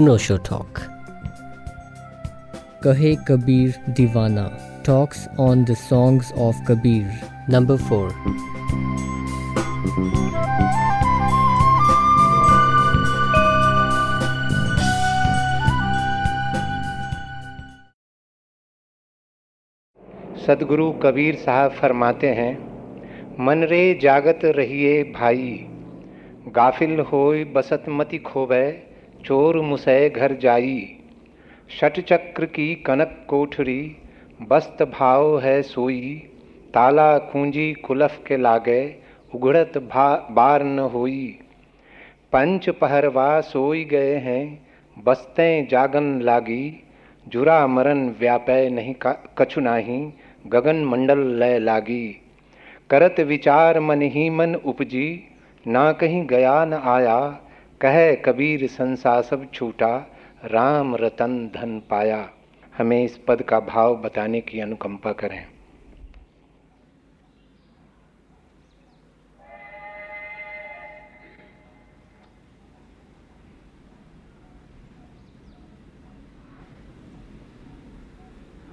अनोशो talk Kahe Kabir Diwana talks on the songs of Kabir number four Sadguru Kabir Sahab फरमाते हैं मन रे जागत रहिए भाई गाफिल होए बसत मति खोवे चोर मुसै घर जाई। शट चक्र की कनक कोठरी, बस्त भाव है सोई। ताला कुंजी कुलफ के लागे उगड़त बार न होई। पंच पहरवा सोई गए हैं, बस्तें जागन लागी। जुरा मरन व्यापय नहीं कछु नाही, गगन मंडल लय लागी। करत विचार मन ही मन उपजी, ना कहीं गया न आया। कह कबीर संसा सब छूटा, राम रतन धन पाया। हमें इस पद का भाव बताने की अनुकंपा करें।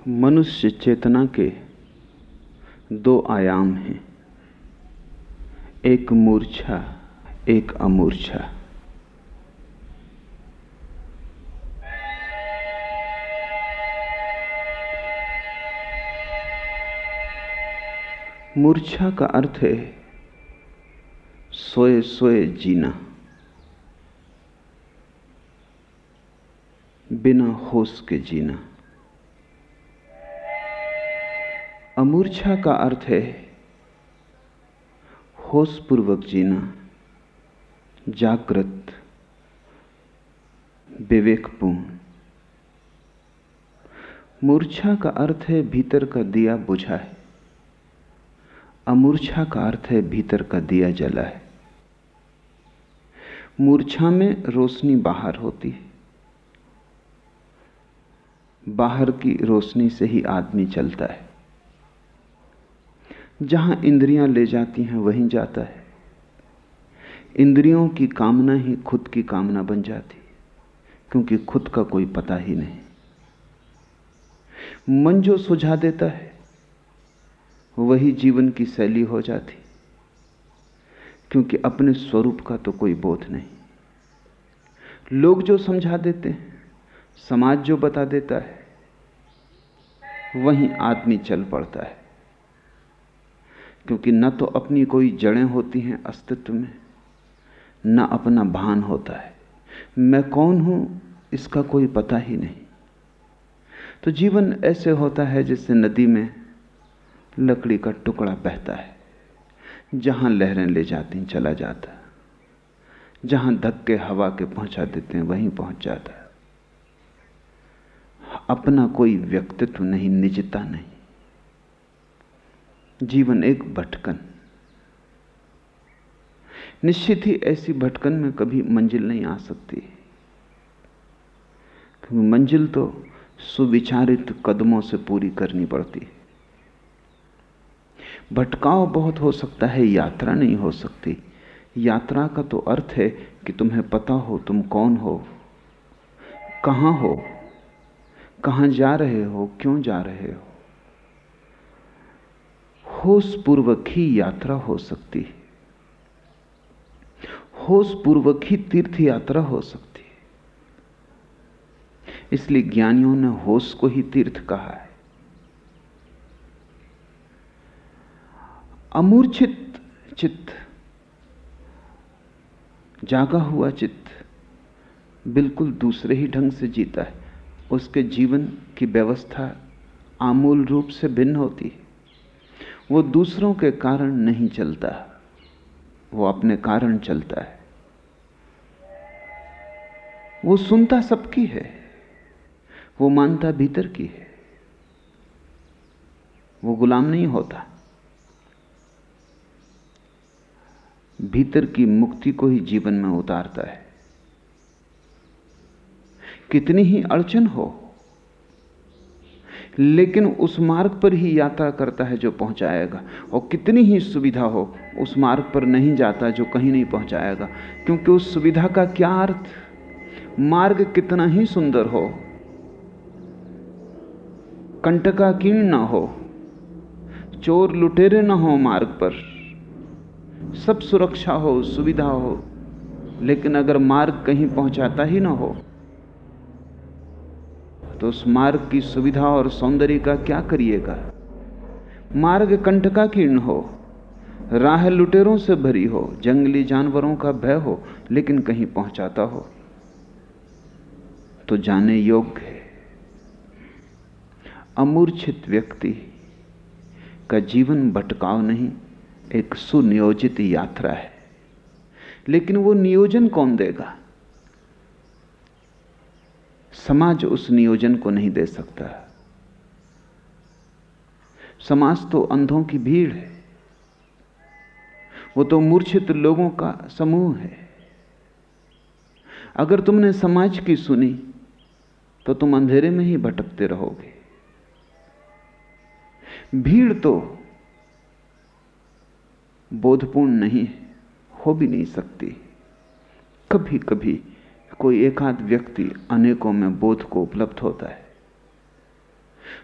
मनुष्य चेतना के दो आयाम हैं। एक मूर्छा, एक अमूर्छा। मूर्छा का अर्थ है सोए सोए जीना। बिना होश के जीना। अमूर्छा का अर्थ है होश पूर्वक जीना, जागृत, विवेकपूर्ण। मूर्छा का अर्थ है भीतर का दिया बुझा है। अमूर्छा का अर्थ है भीतर का दिया जला है। मूर्छा में रोशनी बाहर होती है। बाहर की रोशनी से ही आदमी चलता है। जहाँ इंद्रियाँ ले जाती हैं, वहीं जाता है। इंद्रियों की कामना ही खुद की कामना बन जाती है, क्योंकि खुद का कोई पता ही नहीं। मन जो सुझा देता है वही जीवन की शैली हो जाती। क्योंकि अपने स्वरूप का तो कोई बोध नहीं। लोग जो समझा देते हैं, समाज जो बता देता है, वहीं आदमी चल पड़ता है। क्योंकि न तो अपनी कोई जड़ें होती हैं अस्तित्व में, न अपना भान होता है। मैं कौन हूँ, इसका कोई पता ही नहीं। तो जीवन ऐसे होता है जैसे नदी में लकड़ी का टुकड़ा बहता है, जहाँ लहरें ले जाती, चला जाता जहाँ धक्के हवा के पहुँचा देते हैं, वहीं पहुँच जाता है। अपना कोई व्यक्तित्व नहीं, निजता नहीं। जीवन एक भटकन। निश्चित ही ऐसी भटकन में कभी मंजिल नहीं आ सकती। क्योंकि मंजिल तो सुविचारित कदमों से पूरी करनी पड़ती है। भटकाव बहुत हो सकता है, यात्रा नहीं हो सकती। यात्रा का तो अर्थ है कि तुम्हें पता हो तुम कौन हो, कहाँ हो, कहाँ जा रहे हो, क्यों जा रहे हो। होश पूर्वक ही यात्रा हो सकती। है होश पूर्वक ही तीर्थ यात्रा हो सकती। है इसलिए ज्ञानियों ने होश को ही तीर्थ कहा है। अमूर्छित चित्त, जागा हुआ चित्त बिल्कुल दूसरे ही ढंग से जीता है। उसके जीवन की व्यवस्था आमूल रूप से भिन्न होती है। वो दूसरों के कारण नहीं चलता, वो अपने कारण चलता है। वो सुनता सबकी है, वो मानता भीतर की है। वो गुलाम नहीं होता। भीतर की मुक्ति को ही जीवन में उतारता है। कितनी ही अड़चन हो, लेकिन उस मार्ग पर ही यात्रा करता है जो पहुंचाएगा, और कितनी ही सुविधा हो, उस मार्ग पर नहीं जाता जो कहीं नहीं पहुंचाएगा। क्योंकि उस सुविधा का क्या अर्थ? मार्ग कितना ही सुंदर हो कंटका कीर्ण ना हो, चोर लुटेरे ना हो मार्ग पर। सब सुरक्षा हो, सुविधा हो, लेकिन अगर मार्ग कहीं पहुंचाता ही ना हो तो उस मार्ग की सुविधा और सौंदर्य का क्या करिएगा? मार्ग कंटका कीर्ण हो, राह लुटेरों से भरी हो, जंगली जानवरों का भय हो, लेकिन कहीं पहुंचाता हो तो जाने योग्य है। अमूर्छित व्यक्ति का जीवन भटकाव नहीं। एक सुनियोजित यात्रा है। लेकिन वो नियोजन कौन देगा? समाज उस नियोजन को नहीं दे सकता। समाज तो अंधों की भीड़ है। वो तो मूर्छित लोगों का समूह है। अगर तुमने समाज की सुनी तो तुम अंधेरे में ही भटकते रहोगे। भीड़ तो बोधपूर्ण नहीं है, हो भी नहीं सकती। कभी कभी कोई एकाध व्यक्ति अनेकों में बोध को उपलब्ध होता है।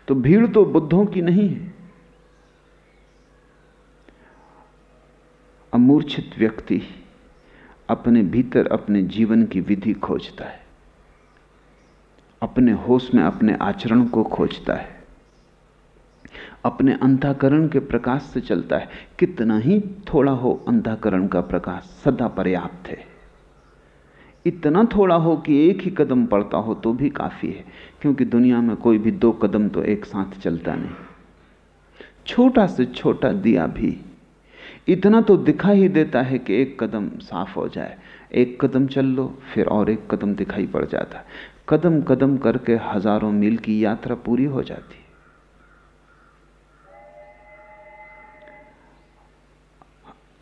तो भीड़ तो बुद्धों की नहीं है। अमूर्छित व्यक्ति अपने भीतर अपने जीवन की विधि खोजता है। अपने होश में अपने आचरण को खोजता है। अपने अंधाकरण के प्रकाश से चलता है। कितना ही थोड़ा हो अंधाकरण का प्रकाश सदा पर्याप्त है। इतना थोड़ा हो कि एक ही कदम पड़ता हो तो भी काफ़ी है, क्योंकि दुनिया में कोई भी दो कदम तो एक साथ चलता नहीं। छोटा से छोटा दिया भी। इतना तो दिखा ही देता है कि एक कदम साफ़ हो जाए। एक कदम चल लो, फिर और एक कदम दिखाई पड़ जाता। है कदम कदम करके हज़ारों मील की यात्रा पूरी हो जाती।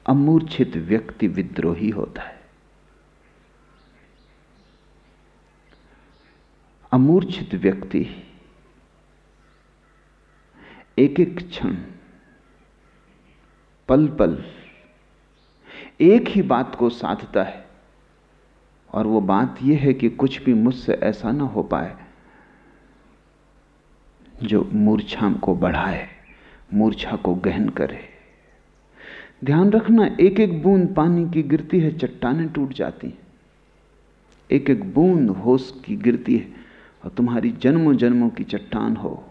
अमूर्छित व्यक्ति विद्रोही होता है। अमूर्छित व्यक्ति एक एक क्षण पल पल एक ही बात को साधता है और वो बात यह है कि कुछ भी मुझसे ऐसा ना हो पाए जो मूर्छा को बढ़ाए, मूर्छा को गहन करे। ध्यान रखना एक एक बूंद पानी की गिरती है, चट्टाने टूट जाती हैं। एक एक बूंद होश की गिरती है, और तुम्हारी जन्मों जन्मों की चट्टान हो।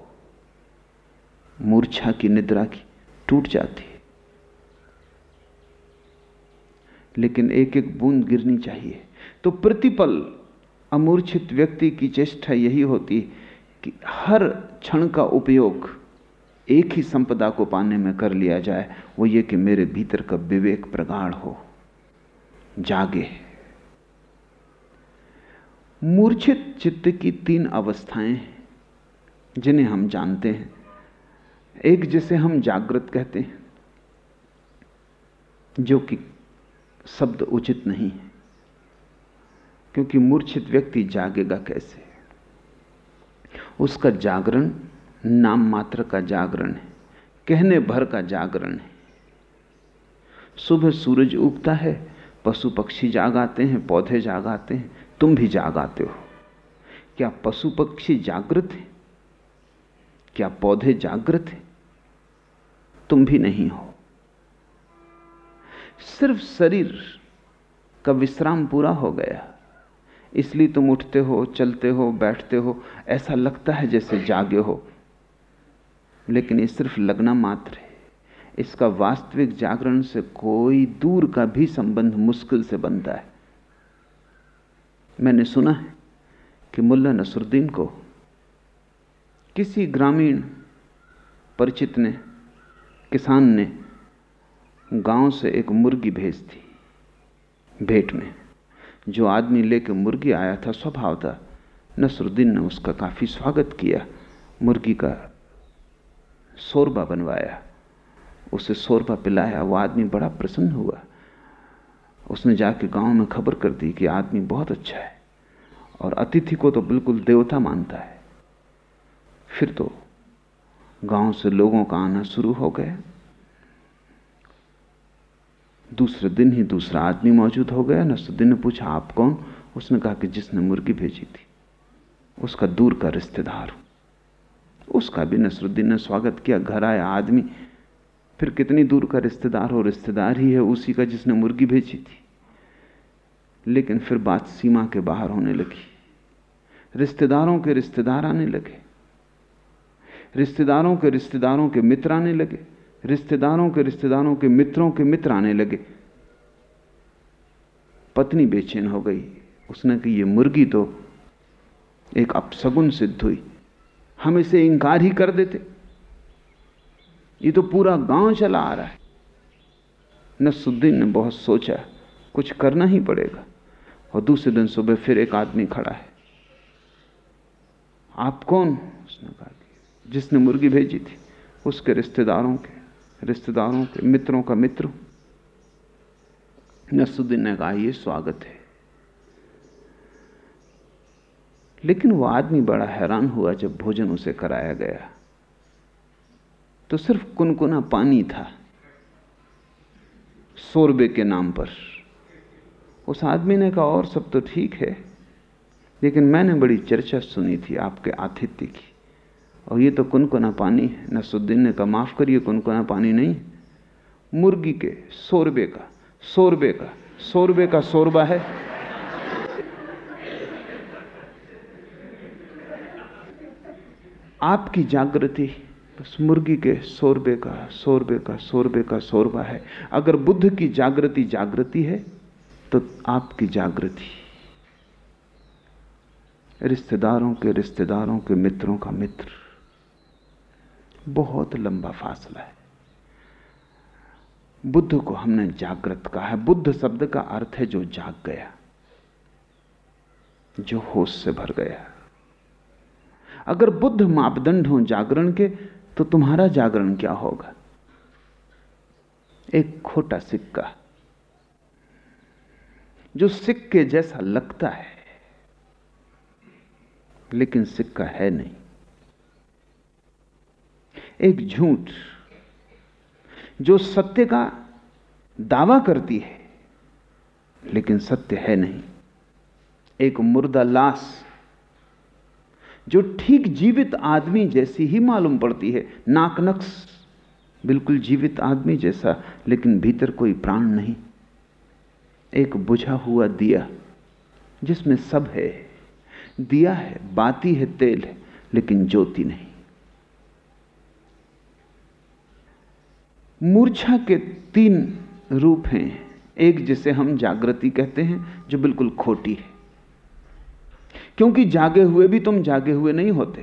मूर्छा की निद्रा की टूट जाती है। लेकिन एक एक बूंद गिरनी चाहिए। तो प्रतिपल अमूर्छित व्यक्ति की चेष्टा यही होती है कि हर क्षण का उपयोग एक ही संपदा को पाने में कर लिया जाए, वो ये कि मेरे भीतर का विवेक प्रगाढ़ हो। जागे। मूर्छित चित्त की तीन अवस्थाएँ जिन्हें हम जानते हैं, एक जिसे हम जागृत कहते हैं, जो कि शब्द उचित नहीं है, क्योंकि मूर्छित व्यक्ति जागेगा कैसे? उसका जागरण नाम मात्र का जागरण है, कहने भर का जागरण है। सुबह सूरज उगता है, पशु पक्षी जागाते हैं, पौधे जागाते हैं, तुम भी जागाते हो। क्या पशु पक्षी जागृत है? क्या पौधे जागृत हैं? तुम भी नहीं हो। सिर्फ़ शरीर का विश्राम पूरा हो गया। इसलिए तुम उठते हो, चलते हो, बैठते हो, ऐसा लगता है जैसे जागे हो। लेकिन ये सिर्फ़ लगना मात्र है। इसका वास्तविक जागरण से कोई दूर का भी संबंध मुश्किल से बनता है। मैंने सुना है कि मुल्ला नसरुद्दीन को किसी ग्रामीण परिचित ने, किसान ने गाँव से एक मुर्गी भेज दी, भेंट में। जो आदमी लेके मुर्गी आया था, स्वभाव था, नसरुद्दीन ने उसका काफ़ी स्वागत किया, मुर्गी का शोरबा बनवाया। उसे शोरबा पिलाया, वो आदमी बड़ा प्रसन्न हुआ। उसने जाके गाँव में खबर कर दी कि आदमी बहुत अच्छा है और अतिथि को तो बिल्कुल देवता मानता है। फिर तो गाँव से लोगों का आना शुरू हो गया। दूसरे दिन ही दूसरा आदमी मौजूद हो गया। नसरुद्दीन ने पूछा, आप कौन? उसने कहा कि जिसने मुर्गी भेजी थी, उसका दूर का रिश्तेदार हूँ। उसका भी नसरुद्दीन ने स्वागत किया, घर आया आदमी। फिर कितनी दूर का रिश्तेदार हो रिश्तेदार ही है उसी का जिसने मुर्गी भेजी थी। लेकिन फिर बात सीमा के बाहर होने लगी। रिश्तेदारों के रिश्तेदार आने लगे। रिश्तेदारों के रिश्तेदारों के मित्र आने लगे। रिश्तेदारों के रिश्तेदारों के मित्रों के मित्र आने लगे। पत्नी बेचैन हो गई। उसने कि ये मुर्गी तो एक अपसगुन सिद्ध हुई। हम इसे इंकार ही कर देते। ये तो पूरा गाँव चला आ रहा है। नसुद्दीन ने बहुत सोचा, कुछ करना ही पड़ेगा। और दूसरे दिन सुबह फिर एक आदमी खड़ा है। आप कौन? उसने कहा, जिसने मुर्गी भेजी थी, उसके रिश्तेदारों के रिश्तेदारों के मित्रों का मित्र नसुद्दीन ने कहा यह स्वागत है। लेकिन वो आदमी बड़ा हैरान हुआ जब भोजन उसे कराया गया। तो सिर्फ़ कुनकुना पानी था, सोरबे के नाम पर। उस आदमी ने कहा, और सब तो ठीक है, लेकिन मैंने बड़ी चर्चा सुनी थी आपके आतिथ्य की। और ये तो कुनकुना पानी है नसुद्दीन ने कहा, माफ़ करिए, कुनकुना पानी नहीं, मुर्गी के सोरबे का सोरबे का सोरबे का शोरबा है। आपकी जागृति बस मुर्गी के सौ रुपये का सौ रुपये का सौ रुपये का शोरबा है। अगर बुद्ध की जागृति जागृति है तो आपकी जागृति। रिश्तेदारों के रिश्तेदारों के मित्रों का मित्र। बहुत लंबा फासला है। बुद्ध को हमने जागृत कहा है। बुद्ध शब्द का अर्थ है जो जाग गया, जो होश से भर गया। अगर बुद्ध मापदंड हो जागरण के तो तुम्हारा जागरण क्या होगा? एक खोटा सिक्का, जो सिक्के जैसा लगता है, लेकिन सिक्का है नहीं। एक झूठ, जो सत्य का दावा करती है, लेकिन सत्य है नहीं। एक मुर्दा लाश जो ठीक जीवित आदमी जैसी ही मालूम पड़ती है। नाक नक्स। बिल्कुल जीवित आदमी जैसा, लेकिन भीतर कोई प्राण नहीं। एक बुझा हुआ दिया, जिसमें सब है। दिया है, बाती है, तेल है, लेकिन ज्योति नहीं। मूर्छा के तीन रूप हैं। एक जिसे हम जागृति कहते हैं, जो बिल्कुल खोटी है। क्योंकि जागे हुए भी तुम जागे हुए नहीं होते।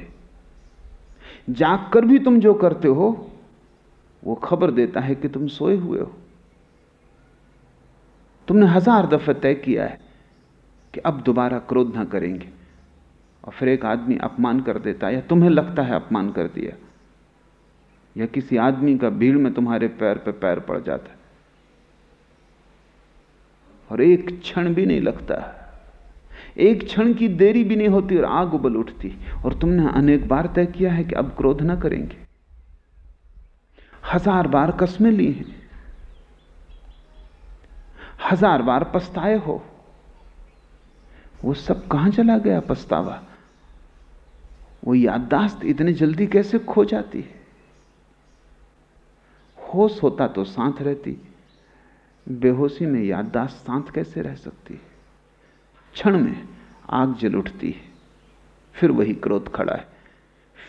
जाग कर भी तुम जो करते हो, वो खबर देता है कि तुम सोए हुए हो। तुमने हज़ार दफे तय किया है कि अब दोबारा क्रोध ना करेंगे और फिर एक आदमी अपमान कर देता है या तुम्हें लगता है अपमान कर दिया, या किसी आदमी का भीड़ में तुम्हारे पैर पे पैर पड़ जाता है। और एक क्षण भी नहीं लगता एक क्षण की देरी भी नहीं होती और आग उबल उठती। और तुमने अनेक बार तय किया है कि अब क्रोध ना करेंगे। हज़ार बार कस्में ली हैं। हज़ार बार पछताए हो। वो सब कहाँ चला गया पछतावा? वो याददाश्त इतनी जल्दी कैसे खो जाती है? होश होता तो शांत रहती। बेहोशी में याददाश्त शांत कैसे रह सकती है? क्षण में आग जल उठती है। फिर वही क्रोध खड़ा है।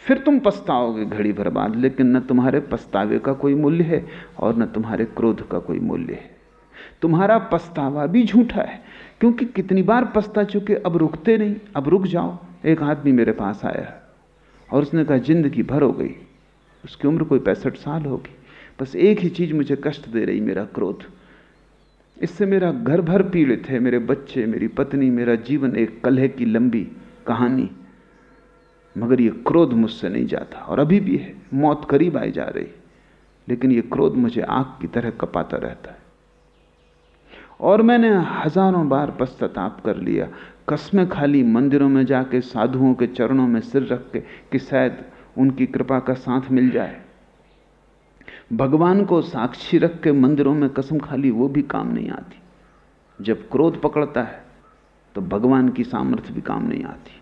फिर तुम पछताओगे घड़ी भर बाद, लेकिन न तुम्हारे पछतावे का कोई मूल्य है और न तुम्हारे क्रोध का कोई मूल्य है। तुम्हारा पछतावा भी झूठा है, क्योंकि कितनी बार पछता चुके अब रुकते नहीं, अब रुक जाओ, एक आदमी मेरे पास आया और उसने कहा, ज़िंदगी भर हो गई, उसकी उम्र कोई पैंसठ साल होगी, बस एक ही चीज़ मुझे कष्ट दे रही, मेरा क्रोध। इससे मेरा घर भर पीड़ित है, मेरे बच्चे, मेरी पत्नी, मेरा जीवन एक कलह की लंबी कहानी। मगर ये क्रोध मुझसे नहीं जाता, और अभी भी है, मौत करीब आई जा रही, लेकिन ये क्रोध मुझे आग की तरह कपाता रहता है। और मैंने हज़ारों बार पश्चाताप कर लिया, कस्में खाली मंदिरों में जाके, साधुओं के चरणों में सिर रख के, कि शायद उनकी कृपा का साथ मिल जाए। भगवान को साक्षी रख के मंदिरों में कसम खाली वो भी काम नहीं आती। जब क्रोध पकड़ता है तो भगवान की सामर्थ्य भी काम नहीं आती।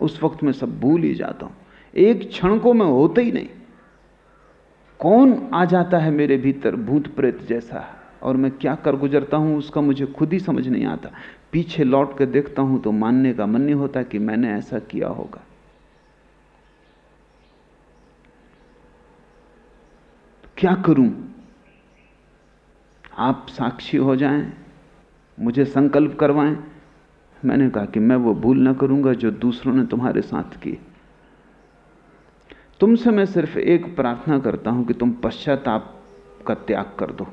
उस वक्त मैं सब भूल ही जाता हूँ। एक क्षण को मैं होता ही नहीं। कौन आ जाता है मेरे भीतर भूत प्रेत जैसा? और मैं क्या कर गुजरता हूँ, उसका मुझे खुद ही समझ नहीं आता। पीछे लौट कर देखता हूँ तो मानने का मन नहीं होता कि मैंने ऐसा किया होगा। क्या करूँ? आप साक्षी हो जाएँ, मुझे संकल्प करवाएँ। मैंने कहा कि मैं वो भूल ना करूँगा जो दूसरों ने तुम्हारे साथ की। तुमसे मैं सिर्फ़ एक प्रार्थना करता हूँ कि तुम पश्चाताप का त्याग कर दो।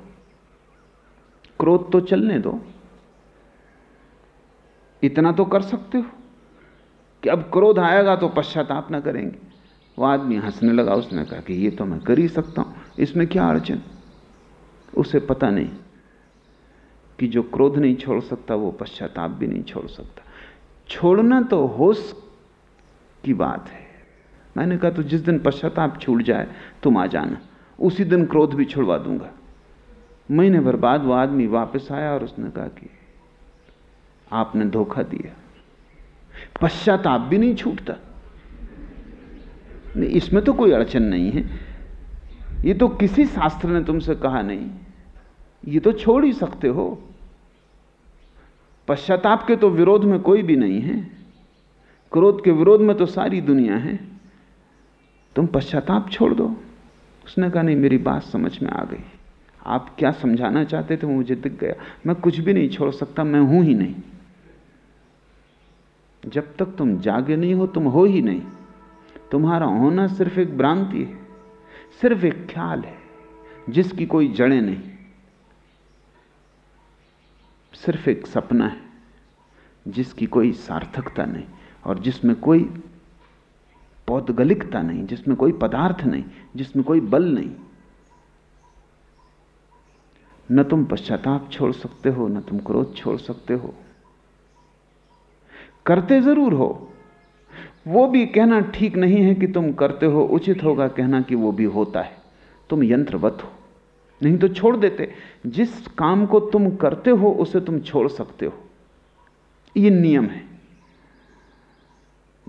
क्रोध तो चलने दो। इतना तो कर सकते हो कि अब क्रोध आएगा तो पश्चाताप ना करेंगे। वो आदमी हंसने लगा, उसने कहा कि ये तो मैं कर ही सकता हूँ। इसमें क्या अड़चन? उसे पता नहीं कि जो क्रोध नहीं छोड़ सकता, वो पश्चाताप भी नहीं छोड़ सकता। छोड़ना तो होश की बात है। मैंने कहा तो जिस दिन पश्चाताप छूट जाए, तुम आ जाना। उसी दिन क्रोध भी छुड़वा दूँगा। महीने भर बाद वो आदमी वापस आया और उसने कहा कि आपने धोखा दिया। पश्चाताप भी नहीं छूटता। नहीं, इसमें तो कोई अड़चन नहीं है। ये तो किसी शास्त्र ने तुमसे कहा नहीं। ये तो छोड़ ही सकते हो। पश्चाताप के तो विरोध में कोई भी नहीं है। क्रोध के विरोध में तो सारी दुनिया है। तुम पश्चाताप छोड़ दो। उसने कहा, नहीं, मेरी बात समझ में आ गई। आप क्या समझाना चाहते थे मुझे दिख गया। मैं कुछ भी नहीं छोड़ सकता, मैं हूँ ही नहीं। जब तक तुम जागे नहीं हो, तुम हो ही नहीं। तुम्हारा होना सिर्फ़ एक भ्रांति है। सिर्फ़ एक ख्याल है, जिसकी कोई जड़ें नहीं। सिर्फ़ एक सपना है, जिसकी कोई सार्थकता नहीं, और जिसमें कोई पौधगलिकता नहीं, जिसमें कोई पदार्थ नहीं, जिसमें कोई बल नहीं। न तुम पश्चाताप छोड़ सकते हो, न तुम क्रोध छोड़ सकते हो। करते ज़रूर हो वो भी कहना ठीक नहीं है कि तुम करते हो, उचित होगा कहना कि वो भी होता है। तुम यंत्रवत हो। नहीं तो छोड़ देते। जिस काम को तुम करते हो, उसे तुम छोड़ सकते हो। ये नियम है।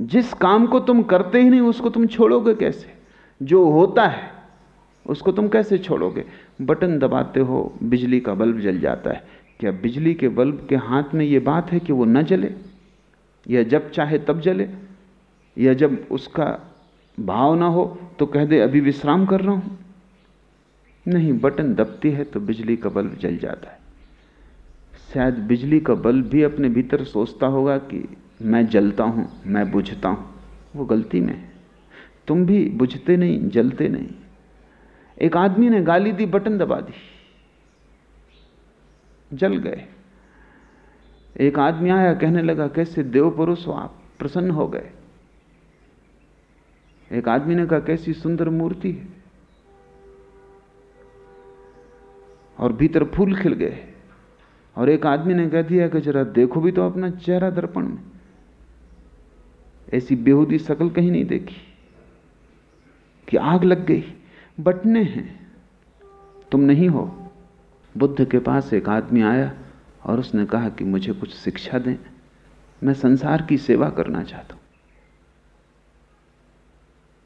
जिस काम को तुम करते ही नहीं, उसको तुम छोड़ोगे कैसे? जो होता है, उसको तुम कैसे छोड़ोगे? बटन दबाते हो, बिजली का बल्ब जल जाता है। क्या बिजली के बल्ब के हाथ में यह बात है कि वो न जले? या जब चाहे तब जले? या जब उसका भाव ना हो तो कह दे, अभी विश्राम कर रहा हूँ। नहीं, बटन दबती है तो बिजली का बल्ब जल जाता है। शायद बिजली का बल्ब भी अपने भीतर सोचता होगा कि मैं जलता हूँ, मैं बुझता हूँ। वो गलती में है। तुम भी बुझते नहीं, जलते नहीं। एक आदमी ने गाली दी, बटन दबा दी। जल गए। एक आदमी आया, कहने लगा, कैसे देव पुरुष हो आप? प्रसन्न हो गए। एक आदमी ने कहा, कैसी सुंदर मूर्ति है। और भीतर फूल खिल गए। और एक आदमी ने कह दिया कि, जरा देखो भी तो अपना चेहरा दर्पण में। ऐसी बेहूदी शकल कहीं नहीं देखी कि आग लग गई। बटने हैं। तुम नहीं हो। बुद्ध के पास एक आदमी आया और उसने कहा कि, मुझे कुछ शिक्षा दें। मैं संसार की सेवा करना चाहता हूँ।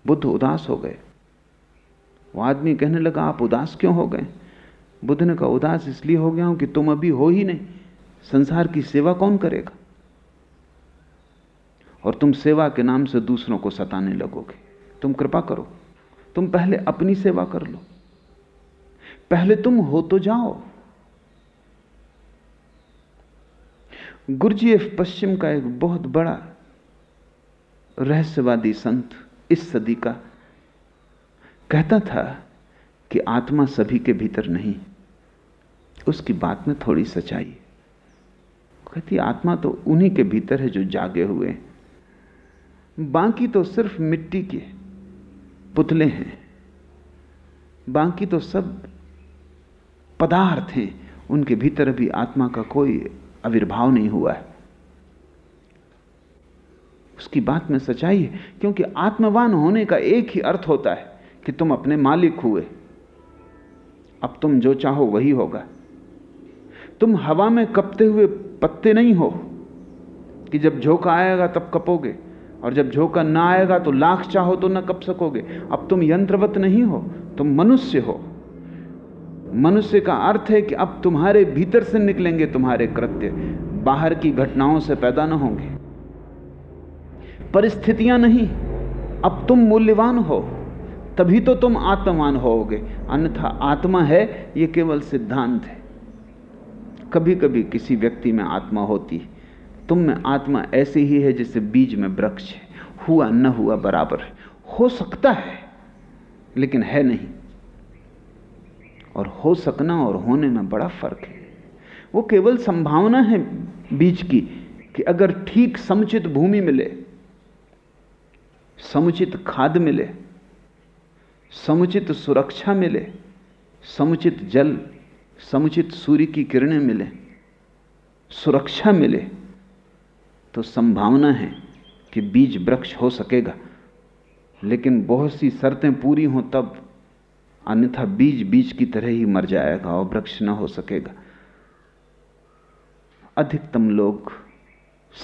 बुद्ध उदास हो गए। वो आदमी कहने लगा, आप उदास क्यों हो गए? बुद्ध ने कहा, उदास इसलिए हो गया हूँ कि तुम अभी हो ही नहीं। संसार की सेवा कौन करेगा? और तुम सेवा के नाम से दूसरों को सताने लगोगे। तुम कृपा करो। तुम पहले अपनी सेवा कर लो। पहले तुम हो तो जाओ। गुरजीएफ पश्चिम का एक बहुत बड़ा रहस्यवादी संत इस सदी का, कहता था कि आत्मा सभी के भीतर नहीं, उसकी बात में थोड़ी सच्चाई। कहती, आत्मा तो उन्हीं के भीतर है जो जागे हुए हैं। बाकी तो सिर्फ़ मिट्टी के पुतले हैं। बाकी तो सब पदार्थ हैं। उनके भीतर भी आत्मा का कोई आविर्भाव नहीं हुआ है। उसकी बात में सच्चाई है, क्योंकि आत्मवान होने का एक ही अर्थ होता है कि तुम अपने मालिक हुए। अब तुम जो चाहो वही होगा। तुम हवा में कपते हुए पत्ते नहीं हो, कि जब झोंका आएगा तब कपोगे, और जब झोंका ना आएगा तो लाख चाहो तो ना कप सकोगे। अब तुम यंत्रवत नहीं हो, तुम मनुष्य हो। मनुष्य का अर्थ है कि अब तुम्हारे भीतर से निकलेंगे तुम्हारे कृत्य। बाहर की घटनाओं से पैदा ना होंगे। परिस्थितियाँ नहीं। अब तुम मूल्यवान हो, तभी तो तुम आत्मवान होोगे अन्यथा आत्मा है, ये केवल सिद्धांत है। कभी कभी किसी व्यक्ति में आत्मा होती है। तुम में आत्मा ऐसी ही है जैसे बीज में वृक्ष है। हुआ न हुआ बराबर है। हो सकता है, लेकिन है नहीं। और हो सकना और होने में बड़ा फ़र्क है। वो केवल संभावना है बीज की कि अगर ठीक समुचित भूमि मिले समुचित खाद मिले, समुचित सुरक्षा मिले, समुचित जल, समुचित सूर्य की किरणें मिले, सुरक्षा मिले तो संभावना है कि बीज वृक्ष हो सकेगा। लेकिन बहुत सी शर्तें पूरी हों तब अन्यथा बीज बीज की तरह ही मर जाएगा और वृक्ष ना हो सकेगा। अधिकतम लोग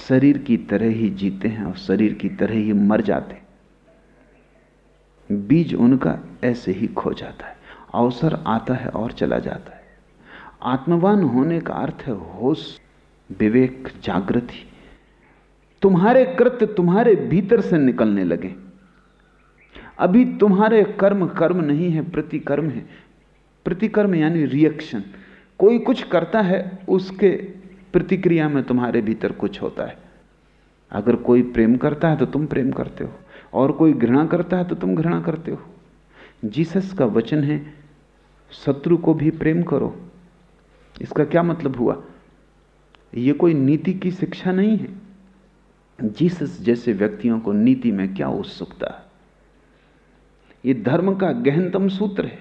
शरीर की तरह ही जीते हैं और शरीर की तरह ही मर जाते हैं। बीज उनका ऐसे ही खो जाता है, अवसर आता है और चला जाता है। आत्मवान होने का अर्थ है होश, विवेक, जागृति। तुम्हारे कृत्य तुम्हारे भीतर से निकलने लगे। अभी तुम्हारे कर्म कर्म नहीं है, प्रतिकर्म है। प्रतिकर्म यानी रिएक्शन कोई कुछ करता है, उसके प्रतिक्रिया में तुम्हारे भीतर कुछ होता है। अगर कोई प्रेम करता है तो तुम प्रेम करते हो। और कोई घृणा करता है तो तुम घृणा करते हो। जीसस का वचन है, शत्रु को भी प्रेम करो। इसका क्या मतलब हुआ? यह कोई नीति की शिक्षा नहीं है। जीसस जैसे व्यक्तियों को नीति में क्या उत्सुकता? है यह धर्म का गहनतम सूत्र है।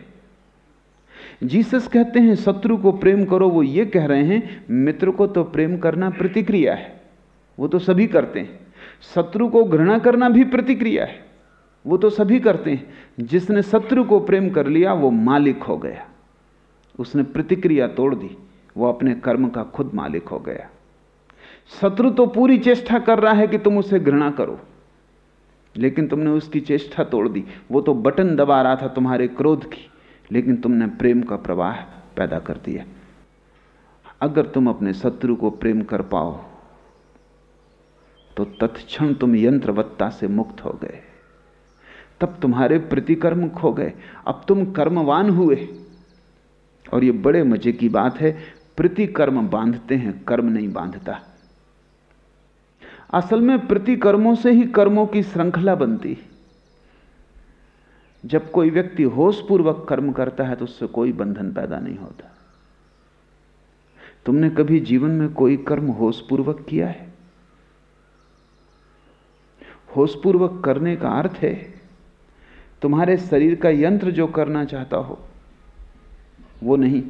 जीसस कहते हैं, शत्रु को प्रेम करो, वो ये कह रहे हैं, मित्र को तो प्रेम करना प्रतिक्रिया है। वो तो सभी करते हैं। शत्रु को घृणा करना भी प्रतिक्रिया है। वो तो सभी करते हैं। जिसने शत्रु को प्रेम कर लिया, वो मालिक हो गया। उसने प्रतिक्रिया तोड़ दी, वो अपने कर्म का खुद मालिक हो गया। शत्रु तो पूरी चेष्टा कर रहा है कि तुम उसे घृणा करो। लेकिन तुमने उसकी चेष्टा तोड़ दी। वो तो बटन दबा रहा था तुम्हारे क्रोध की, लेकिन तुमने प्रेम का प्रवाह पैदा कर दिया। अगर तुम अपने शत्रु को प्रेम कर पाओ तो तत्क्षण तुम यंत्रवत्ता से मुक्त हो गए। तब तुम्हारे प्रतिकर्म खो गए। अब तुम कर्मवान हुए। और ये बड़े मज़े की बात है, प्रतिकर्म बांधते हैं, कर्म नहीं बांधता। असल में प्रतिकर्मों से ही कर्मों की श्रृंखला बनती। जब कोई व्यक्ति होशपूर्वक कर्म करता है तो उससे कोई बंधन पैदा नहीं होता। तुमने कभी जीवन में कोई कर्म होशपूर्वक किया है? होशपूर्वक करने का अर्थ है, तुम्हारे शरीर का यंत्र जो करना चाहता हो, वो नहीं।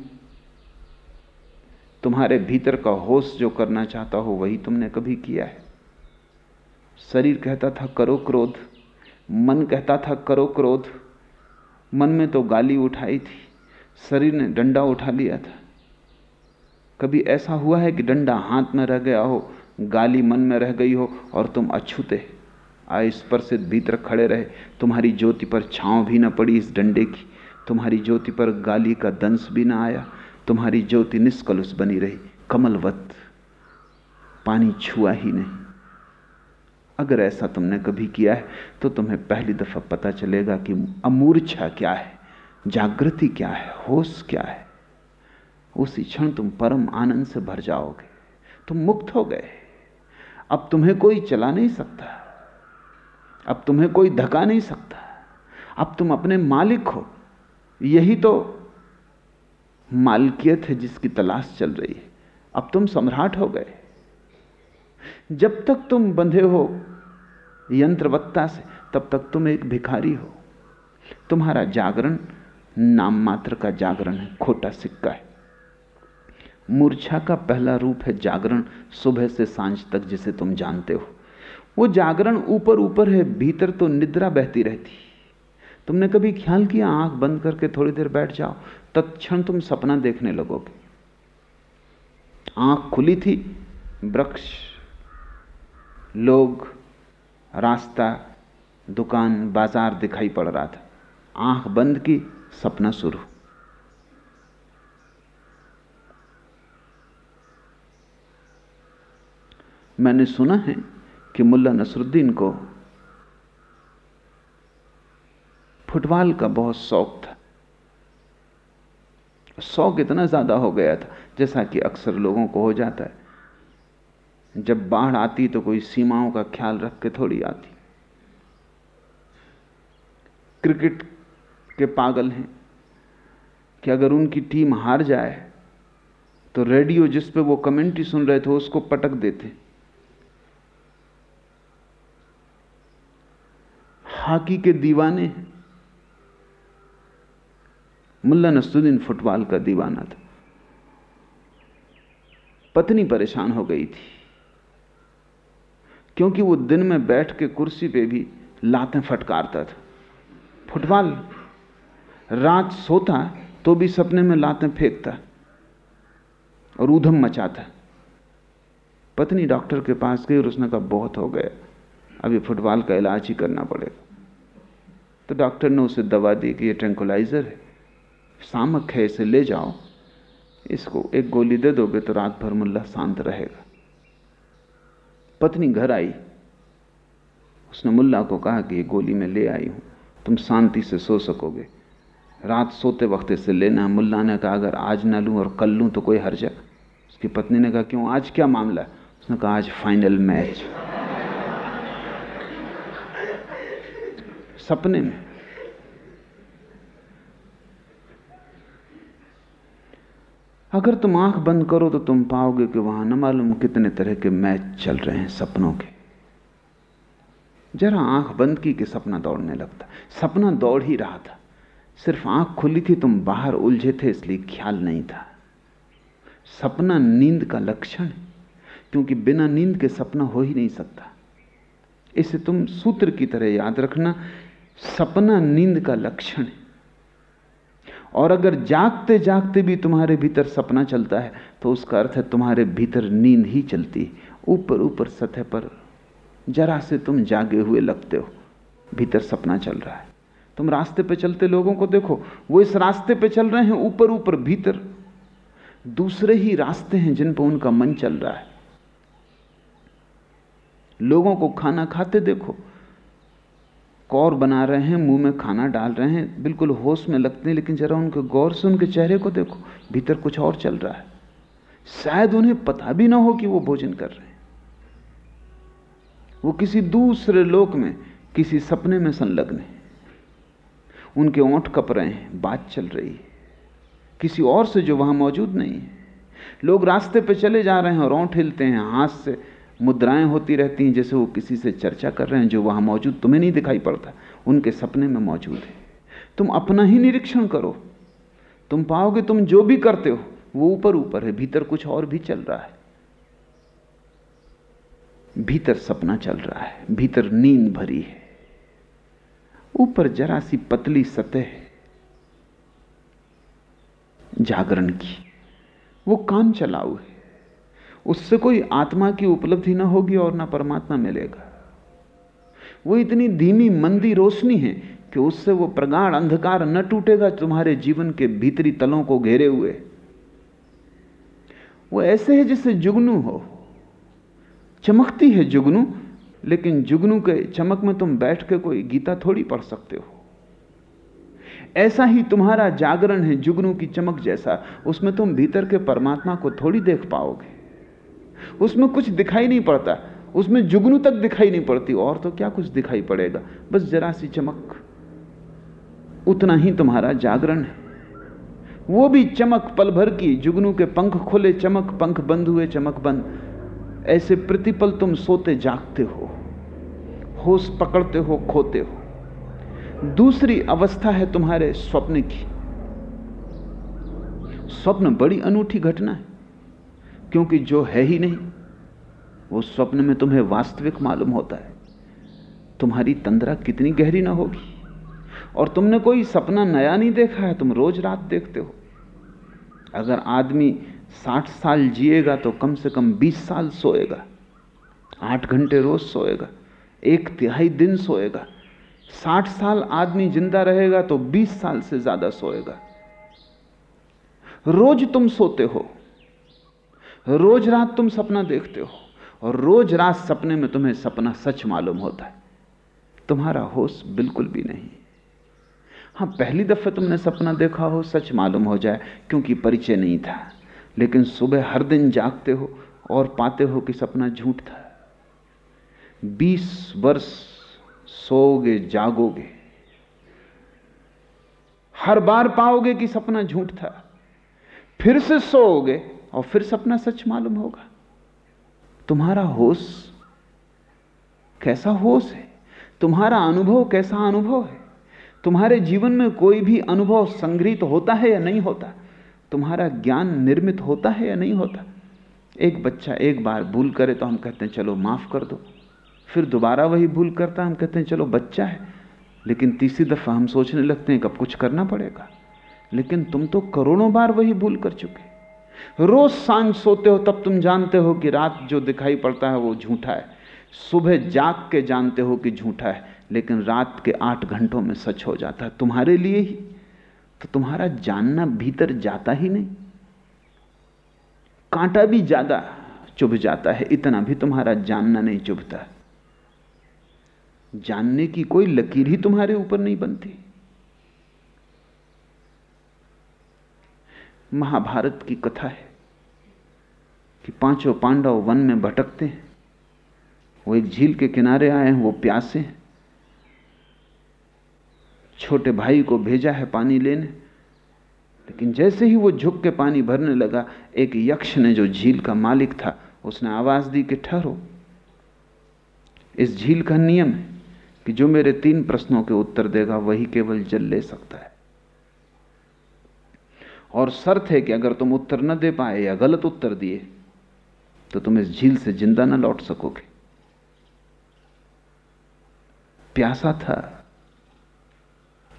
तुम्हारे भीतर का होश जो करना चाहता हो, वही तुमने कभी किया है। शरीर कहता था, करो क्रोध। मन कहता था, करो क्रोध। मन में तो गाली उठाई थी। शरीर ने डंडा उठा लिया था। कभी ऐसा हुआ है कि डंडा हाथ में रह गया हो, गाली मन में रह गई हो और तुम अछूते अस्पर्शित भीतर खड़े रहे। तुम्हारी ज्योति पर छांव भी ना पड़ी इस डंडे की। तुम्हारी ज्योति पर गाली का दंश भी ना आया। तुम्हारी ज्योति निष्कलुष बनी रही। कमलवत, पानी छुआ ही नहीं। अगर ऐसा तुमने कभी किया है तो तुम्हें पहली दफ़ा पता चलेगा कि अमूर्छा क्या है, जागृति क्या है, होश क्या है। उसी क्षण तुम परम आनंद से भर जाओगे। तुम मुक्त हो गए। अब तुम्हें कोई चला नहीं सकता। अब तुम्हें कोई धका नहीं सकता। अब तुम अपने मालिक हो। यही तो मालकियत है जिसकी तलाश चल रही है। अब तुम सम्राट हो गए। जब तक तुम बंधे हो यंत्रवत्ता से, तब तक तुम एक भिखारी हो। तुम्हारा जागरण नाम मात्र का जागरण है, खोटा सिक्का है। मूर्छा का पहला रूप है जागरण, सुबह से साँझ तक जिसे तुम जानते हो। वो जागरण ऊपर ऊपर है, भीतर तो निद्रा बहती रहती। तुमने कभी ख्याल किया आँख बंद करके थोड़ी देर बैठ जाओ, तत्क्षण तुम सपना देखने लगोगे। आँख खुली थी, वृक्ष, लोग, रास्ता, दुकान, बाज़ार दिखाई पड़ रहा था। आँख बंद की, सपना शुरू। मैंने सुना है कि मुल्ला नसरुद्दीन को फुटबॉल का बहुत शौक था। शौक इतना ज़्यादा हो गया था, जैसा कि अक्सर लोगों को हो जाता है। जब बाढ़ आती तो कोई सीमाओं का ख्याल रख के थोड़ी आती। क्रिकेट के पागल हैं कि अगर उनकी टीम हार जाए तो रेडियो जिस पे वो कमेंट्री सुन रहे थे, उसको पटक देते। हॉकी के दीवाने मुल्ला नसरुद्दीन फुटबॉल का दीवाना था। पत्नी परेशान हो गई थी। क्योंकि वो दिन में बैठ के कुर्सी पे भी लातें फटकारता था। फुटबॉल, रात सोता तो भी सपने में लातें फेंकता और ऊधम मचाता। पत्नी डॉक्टर के पास गई और उसने कहा, बहुत हो गया। अभी फुटबॉल का इलाज ही करना पड़ेगा। तो डॉक्टर ने उसे दवा दी कि ये ट्रैंकुलाइजर है। सामक है, इसे ले जाओ। इसको एक गोली दे दोगे तो रात भर मुल्ला शांत रहेगा। पत्नी घर आई। उसने मुल्ला को कहा कि ये गोली मैं ले आई हूँ। तुम शांति से सो सकोगे। रात सोते वक्त इसे लेना मुल्ला ने कहा, अगर आज ना लूँ और कल लूँ तो कोई हर्जा उसकी पत्नी ने कहा, क्यों? आज क्या मामला है? उसने कहा, आज फाइनल मैच। सपने में। अगर तुम आँख बंद करो तो तुम पाओगे कि वहाँ न मालूम कितने तरह के मैच चल रहे हैं सपनों के। जरा आँख बंद की कि सपना दौड़ने लगता। सपना दौड़ ही रहा था। सिर्फ़ आँख खुली थी, तुम बाहर उलझे थे, इसलिए ख्याल नहीं था। सपना नींद का लक्षण है, क्योंकि बिना नींद के सपना हो ही नहीं सकता। इसे तुम सूत्र की तरह याद रखना सपना नींद का लक्षण है। और अगर जागते जागते भी तुम्हारे भीतर सपना चलता है तो उसका अर्थ है तुम्हारे भीतर नींद ही चलती ऊपर ऊपर सतह पर जरा से तुम जागे हुए लगते हो, भीतर सपना चल रहा है। तुम रास्ते पे चलते लोगों को देखो, वो इस रास्ते पे चल रहे हैं ऊपर ऊपर भीतर। दूसरे ही रास्ते हैं जिन पर उनका मन चल रहा है। लोगों को खाना खाते देखो कौर बना रहे हैं, मुँह में खाना डाल रहे हैं, बिल्कुल होश में लगते हैं, लेकिन जरा उनके गौर से, उनके चेहरे को देखो, भीतर कुछ और चल रहा है। शायद उन्हें पता भी ना हो कि वो भोजन कर रहे हैं। वो किसी दूसरे लोक में, किसी सपने में संलग्न है। उनके ओंठ कप रहे हैं, बात चल रही है। किसी और से जो वहाँ मौजूद नहीं है। लोग रास्ते पे चले जा रहे हैं और ओंठ हिलते हैं, हाथ से मुद्राएँ होती रहती हैं, जैसे वो किसी से चर्चा कर रहे हैं, जो वहाँ मौजूद तुम्हें नहीं दिखाई पड़ता। उनके सपने में मौजूद है। तुम अपना ही निरीक्षण करो। तुम पाओगे तुम जो भी करते हो, वो ऊपर ऊपर है, भीतर कुछ और भी चल रहा है। भीतर सपना चल रहा है, भीतर नींद भरी है। ऊपर जरा सी पतली सतह जागरण की, वो काम चलाऊ है। उससे कोई आत्मा की उपलब्धि ना होगी और ना परमात्मा मिलेगा। वो इतनी धीमी, मंदी रोशनी है कि उससे वो प्रगाढ़ अंधकार न टूटेगा, तुम्हारे जीवन के भीतरी तलों को घेरे हुए। वो ऐसे है जिससे जुगनू हो। चमकती है जुगनू, लेकिन जुगनू के चमक में तुम बैठ के कोई गीता थोड़ी पढ़ सकते हो। ऐसा ही तुम्हारा जागरण है जुगनू की चमक जैसा, उसमें तुम भीतर के परमात्मा को थोड़ी देख पाओगे। उसमें कुछ दिखाई नहीं पड़ता। उसमें जुगनू तक दिखाई नहीं पड़ती। और तो क्या कुछ दिखाई पड़ेगा? बस जरा सी चमक। उतना ही तुम्हारा जागरण है। वो भी चमक पल भर की। जुगनू के पंख खुले, चमक पंख बंद हुए, चमक बंद। ऐसे प्रतिपल तुम सोते जागते हो। होश पकड़ते हो, खोते हो। दूसरी अवस्था है तुम्हारे स्वप्न की। स्वप्न बड़ी अनूठी घटना है। क्योंकि जो है ही नहीं, वो स्वप्न में तुम्हें वास्तविक मालूम होता है। तुम्हारी तंद्रा कितनी गहरी ना होगी, और तुमने कोई सपना नया नहीं देखा है, तुम रोज रात देखते हो। अगर आदमी साठ साल जिएगा तो कम से कम बीस साल सोएगा, आठ घंटे रोज सोएगा, एक तिहाई दिन सोएगा। साठ साल आदमी ज़िंदा रहेगा तो बीस साल से ज़्यादा सोएगा। रोज तुम सोते रोज रात तुम सपना देखते हो और रोज रात सपने में तुम्हें सपना सच मालूम होता है। तुम्हारा होश बिल्कुल भी नहीं। हाँ, पहली दफे तुमने सपना देखा हो, सच मालूम हो जाए, क्योंकि परिचय नहीं था। लेकिन सुबह हर दिन जागते हो और पाते हो कि सपना झूठ था। बीस वर्ष सोओगे, जागोगे। हर बार पाओगे कि सपना झूठ था। फिर से सोओगे और फिर सपना सच मालूम होगा। तुम्हारा होश कैसा होश है? तुम्हारा अनुभव कैसा अनुभव है? तुम्हारे जीवन में कोई भी अनुभव संग्रहित होता है या नहीं होता? तुम्हारा ज्ञान निर्मित होता है या नहीं होता? एक बच्चा एक बार भूल करे तो हम कहते हैं, चलो, माफ़ कर दो। फिर दोबारा वही भूल करता हम कहते हैं, चलो, बच्चा है। लेकिन तीसरी दफ़ा हम सोचने लगते हैं, कब कुछ करना पड़ेगा? लेकिन तुम तो करोड़ों बार वही भूल कर चुके रोज साँझ सोते हो, तब तुम जानते हो कि रात जो दिखाई पड़ता है वो झूठा है। सुबह जाग के जानते हो कि झूठा है, लेकिन रात के आठ घंटों में सच हो जाता है। तुम्हारे लिए ही। तो तुम्हारा जानना भीतर जाता ही नहीं। कांटा भी ज़्यादा चुभ जाता है, इतना भी तुम्हारा जानना नहीं चुभता। जानने की कोई लकीर ही तुम्हारे ऊपर नहीं बनती। महाभारत की कथा है कि पाँचों पांडव वन में भटकते हैं। वो एक झील के किनारे आए हैं, वो प्यासे हैं। छोटे भाई को भेजा है पानी लेने, लेकिन जैसे ही वो झुक के पानी भरने लगा, एक यक्ष ने जो झील का मालिक था, उसने आवाज़ दी कि ठहरो। इस झील का नियम है कि जो मेरे तीन प्रश्नों के उत्तर देगा, वही केवल जल ले सकता है। और शर्त है कि अगर तुम उत्तर न दे पाए या गलत उत्तर दिए तो तुम इस झील से ज़िंदा न लौट सकोगे। प्यासा था।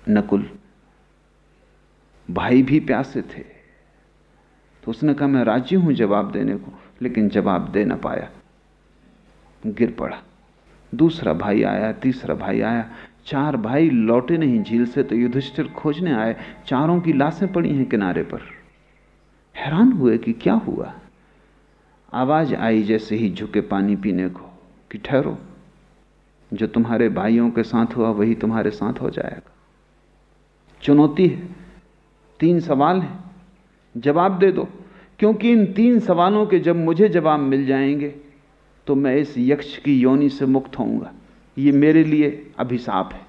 नकुल, भाई भी प्यासे थे। तो उसने कहा, मैं राज़ी हूँ जवाब देने को, लेकिन जवाब दे ना पाया। गिर पड़ा। दूसरा भाई आया, तीसरा भाई आया। चार भाई लौटे नहीं झील से तो युधिष्ठिर खोजने आए। चारों की लाशें पड़ी हैं किनारे पर। हैरान हुए कि क्या हुआ? आवाज़ आई जैसे ही झुके पानी पीने को कि ठहरो। जो तुम्हारे भाइयों के साथ हुआ, वही तुम्हारे साथ हो जाएगा। चुनौती है। तीन सवाल हैं। जवाब दे दो, क्योंकि इन तीन सवालों के जब मुझे जवाब मिल जाएँगे तो मैं इस यक्ष की योनि से मुक्त होऊँगा। ये मेरे लिए अभिशाप है।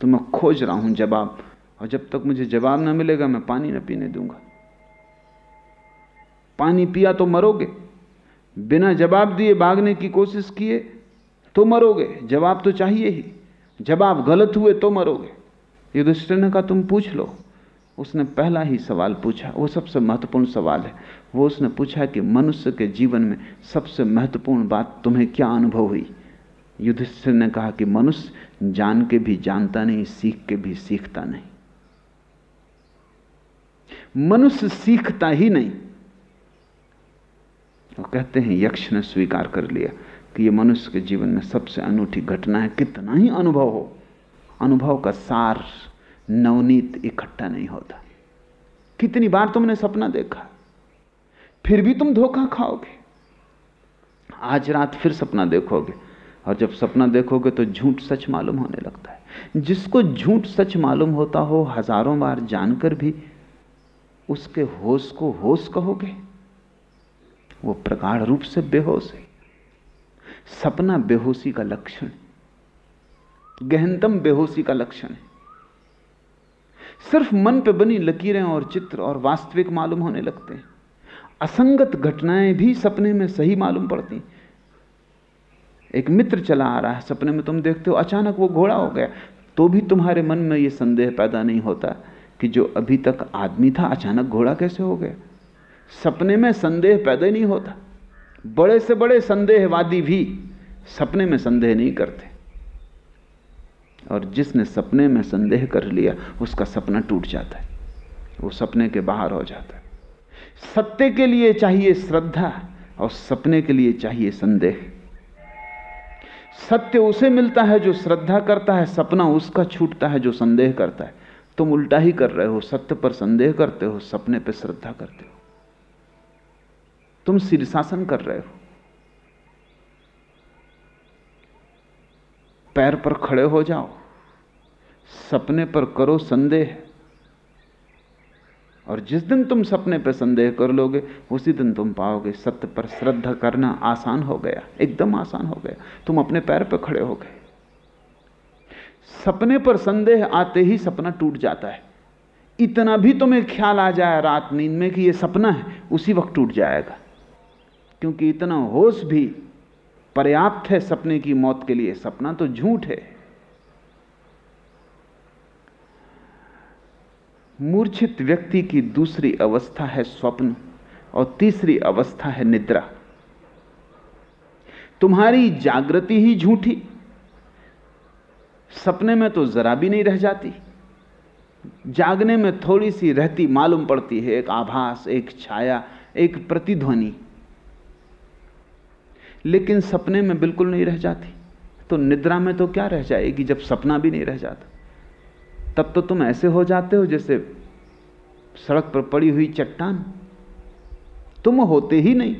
तो मैं खोज रहा हूँ जवाब, और जब तक मुझे जवाब ना मिलेगा, मैं पानी ना पीने दूँगा। पानी पिया तो मरोगे। बिना जवाब दिए भागने की कोशिश किए तो मरोगे। जवाब तो चाहिए ही। जवाब गलत हुए तो मरोगे। युधिष्ठिर ने कहा, तुम पूछ लो। उसने पहला ही सवाल पूछा। वो सबसे महत्वपूर्ण सवाल है। वो उसने पूछा कि मनुष्य के जीवन में सबसे महत्वपूर्ण बात तुम्हें क्या अनुभव हुई? युधिष्ठिर ने कहा कि मनुष्य जान के भी जानता नहीं, सीख के भी सीखता नहीं। मनुष्य सीखता ही नहीं। वो कहते हैं, यक्ष ने स्वीकार कर लिया कि यह मनुष्य के जीवन में सबसे अनूठी घटना है, कितना ही अनुभव हो, अनुभव का सार नवनीत इकट्ठा नहीं होता। कितनी बार तुमने सपना देखा, फिर भी तुम धोखा खाओगे, आज रात फिर सपना देखोगे और जब सपना देखोगे तो झूठ सच मालूम होने लगता है। जिसको झूठ सच मालूम होता हो, हज़ारों बार जानकर भी उसके होश को होश कहोगे। वो प्रगाढ़ रूप से बेहोश है। सपना बेहोशी का लक्षण, गहनतम बेहोशी का लक्षण है। सिर्फ़ मन पे बनी लकीरें और चित्र और वास्तविक मालूम होने लगते हैं। असंगत घटनाएँ भी सपने में सही मालूम पड़ती एक मित्र चला आ रहा है, सपने में तुम देखते हो, अचानक वो घोड़ा हो गया। तो भी तुम्हारे मन में यह संदेह पैदा नहीं होता कि जो अभी तक आदमी था, अचानक घोड़ा कैसे हो गया? सपने में संदेह पैदा नहीं होता। बड़े से बड़े संदेहवादी भी सपने में संदेह नहीं करते। और जिसने सपने में संदेह कर लिया, उसका सपना टूट जाता है। वो सपने के बाहर हो जाता है। सत्य के लिए चाहिए श्रद्धा और सपने के लिए चाहिए संदेह। सत्य उसे मिलता है जो श्रद्धा करता है, सपना उसका छूटता है जो संदेह करता है। तुम उल्टा ही कर रहे हो, सत्य पर संदेह करते हो, सपने पर श्रद्धा करते हो। तुम शीर्षासन कर रहे हो। पैर पर खड़े हो जाओ। सपने पर करो संदेह। और जिस दिन तुम सपने पर संदेह कर लोगे, उसी दिन तुम पाओगे सत्य पर श्रद्धा करना आसान हो गया, एकदम आसान हो गया। तुम अपने पैर पर खड़े हो गए। सपने पर संदेह आते ही सपना टूट जाता है। इतना भी तुम्हें ख्याल आ जाए रात नींद में कि यह सपना है, उसी वक्त टूट जाएगा। क्योंकि इतना होश भी पर्याप्त है सपने की मौत के लिए। सपना तो झूठ है। मूर्छित व्यक्ति की दूसरी अवस्था है स्वप्न और तीसरी अवस्था है निद्रा। तुम्हारी जागृति ही झूठी। सपने में तो जरा भी नहीं रह जाती। जागने में थोड़ी सी रहती मालूम पड़ती है, एक आभास, एक छाया, एक प्रतिध्वनि। लेकिन सपने में बिल्कुल नहीं रह जाती। तो निद्रा में तो क्या रह जाएगी जब सपना भी नहीं रह जाता? तब तो तुम ऐसे हो जाते हो जैसे सड़क पर पड़ी हुई चट्टान। तुम होते ही नहीं।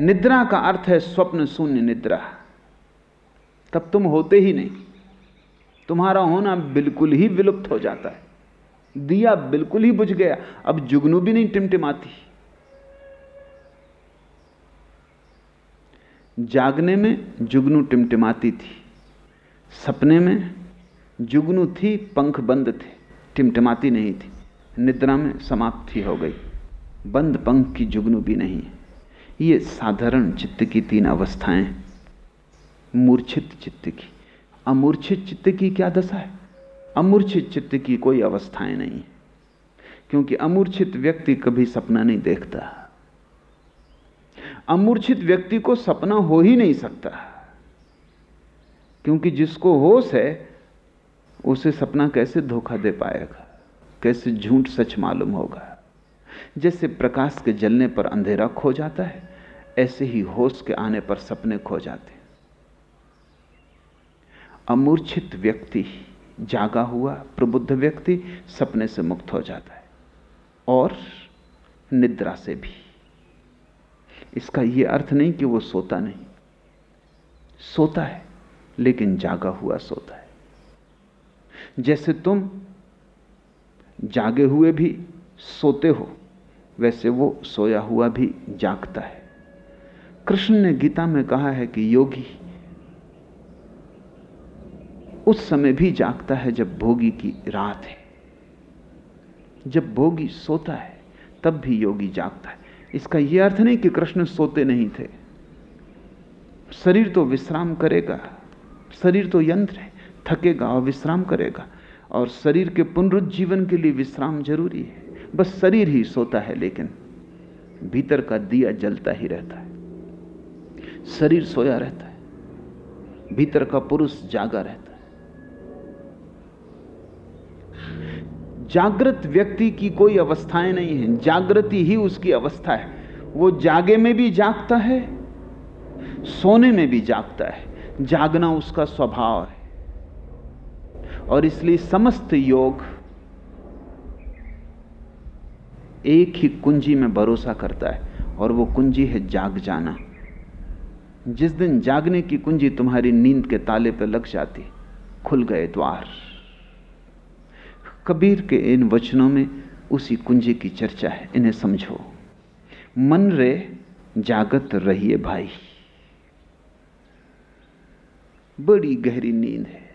निद्रा का अर्थ है स्वप्न शून्य निद्रा। तब तुम होते ही नहीं। तुम्हारा होना बिल्कुल ही विलुप्त हो जाता है। दिया बिल्कुल ही बुझ गया। अब जुगनू भी नहीं टिमटिमाती। जागने में जुगनू टिमटिमाती थी। सपने में जुगनू थी, पंख बंद थे, टिमटिमाती नहीं थी, निद्रा में समाप्ति हो गई। बंद पंख की जुगनू भी नहीं है। ये साधारण चित्त की तीन अवस्थाएँ मूर्छित चित्त की। अमूर्छित चित्त की क्या दशा है? अमूर्छित चित्त की कोई अवस्थाएँ नहीं क्योंकि अमूर्छित व्यक्ति कभी सपना नहीं देखता। अमूर्छित व्यक्ति को सपना हो ही नहीं सकता। क्योंकि जिसको होश है, उसे सपना कैसे धोखा दे पाएगा? कैसे झूठ सच मालूम होगा? जैसे प्रकाश के जलने पर अंधेरा खो जाता है, ऐसे ही होश के आने पर सपने खो जाते अमूर्छित व्यक्ति जागा हुआ, प्रबुद्ध व्यक्ति सपने से मुक्त हो जाता है, और निद्रा से भी। इसका यह अर्थ नहीं कि वो सोता नहीं। सोता है। लेकिन जागा हुआ सोता है। जैसे तुम जागे हुए भी सोते हो, वैसे वो सोया हुआ भी जागता है। कृष्ण ने गीता में कहा है कि योगी उस समय भी जागता है जब भोगी की रात है। जब भोगी सोता है, तब भी योगी जागता है। इसका यह अर्थ नहीं कि कृष्ण सोते नहीं थे। शरीर तो विश्राम करेगा शरीर तो यंत्र है थकेगा और विश्राम करेगा। और शरीर के पुनरुज्जीवन के लिए विश्राम ज़रूरी है। बस शरीर ही सोता है, लेकिन भीतर का दिया जलता ही रहता है। शरीर सोया रहता है, भीतर का पुरुष जागा रहता है। जागृत व्यक्ति की कोई अवस्थाएँ नहीं है, जागृति ही उसकी अवस्था है। वो जागे में भी जागता है, सोने में भी जागता है। जागना उसका स्वभाव है। और इसलिए समस्त योग एक ही कुंजी में भरोसा करता है, और वो कुंजी है जाग जाना। जिस दिन जागने की कुंजी तुम्हारी नींद के ताले पर लग जाती, खुल गए द्वार। कबीर के इन वचनों में उसी कुंजी की चर्चा है। इन्हें समझो। मन रे, जागत रहिए भाई। बड़ी गहरी नींद है।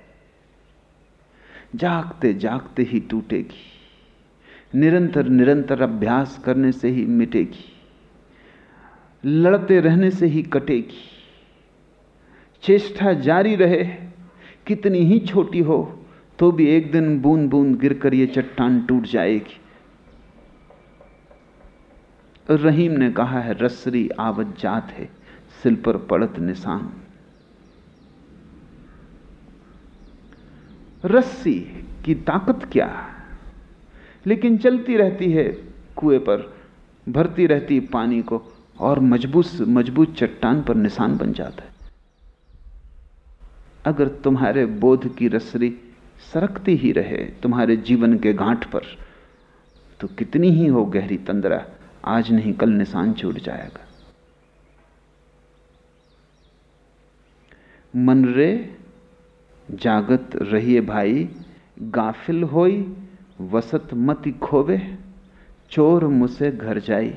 जागते जागते ही टूटेगी। निरंतर निरंतर अभ्यास करने से ही मिटेगी। लड़ते रहने से ही कटेगी। चेष्टा जारी रहे, कितनी ही छोटी हो तो भी एक दिन बूंद बूंद गिरकर ये चट्टान टूट जाएगी। रहीम ने कहा है, रसरी आवत जात है सिल पर पड़त निशान। रस्सी की ताकत क्या लेकिन चलती रहती है कुएँ पर, भरती रहती पानी को और मज़बूत मज़बूत चट्टान पर निशान बन जाता है। अगर तुम्हारे बोध की रसरी सरकती ही रहे तुम्हारे जीवन के गांठ पर तो कितनी ही हो गहरी तंद्रा, आज नहीं कल निशान छूट जाएगा। मन रे जागत रहिए भाई, गाफिल होई, वसत मति खोवे, चोर मुझसे घर जाई।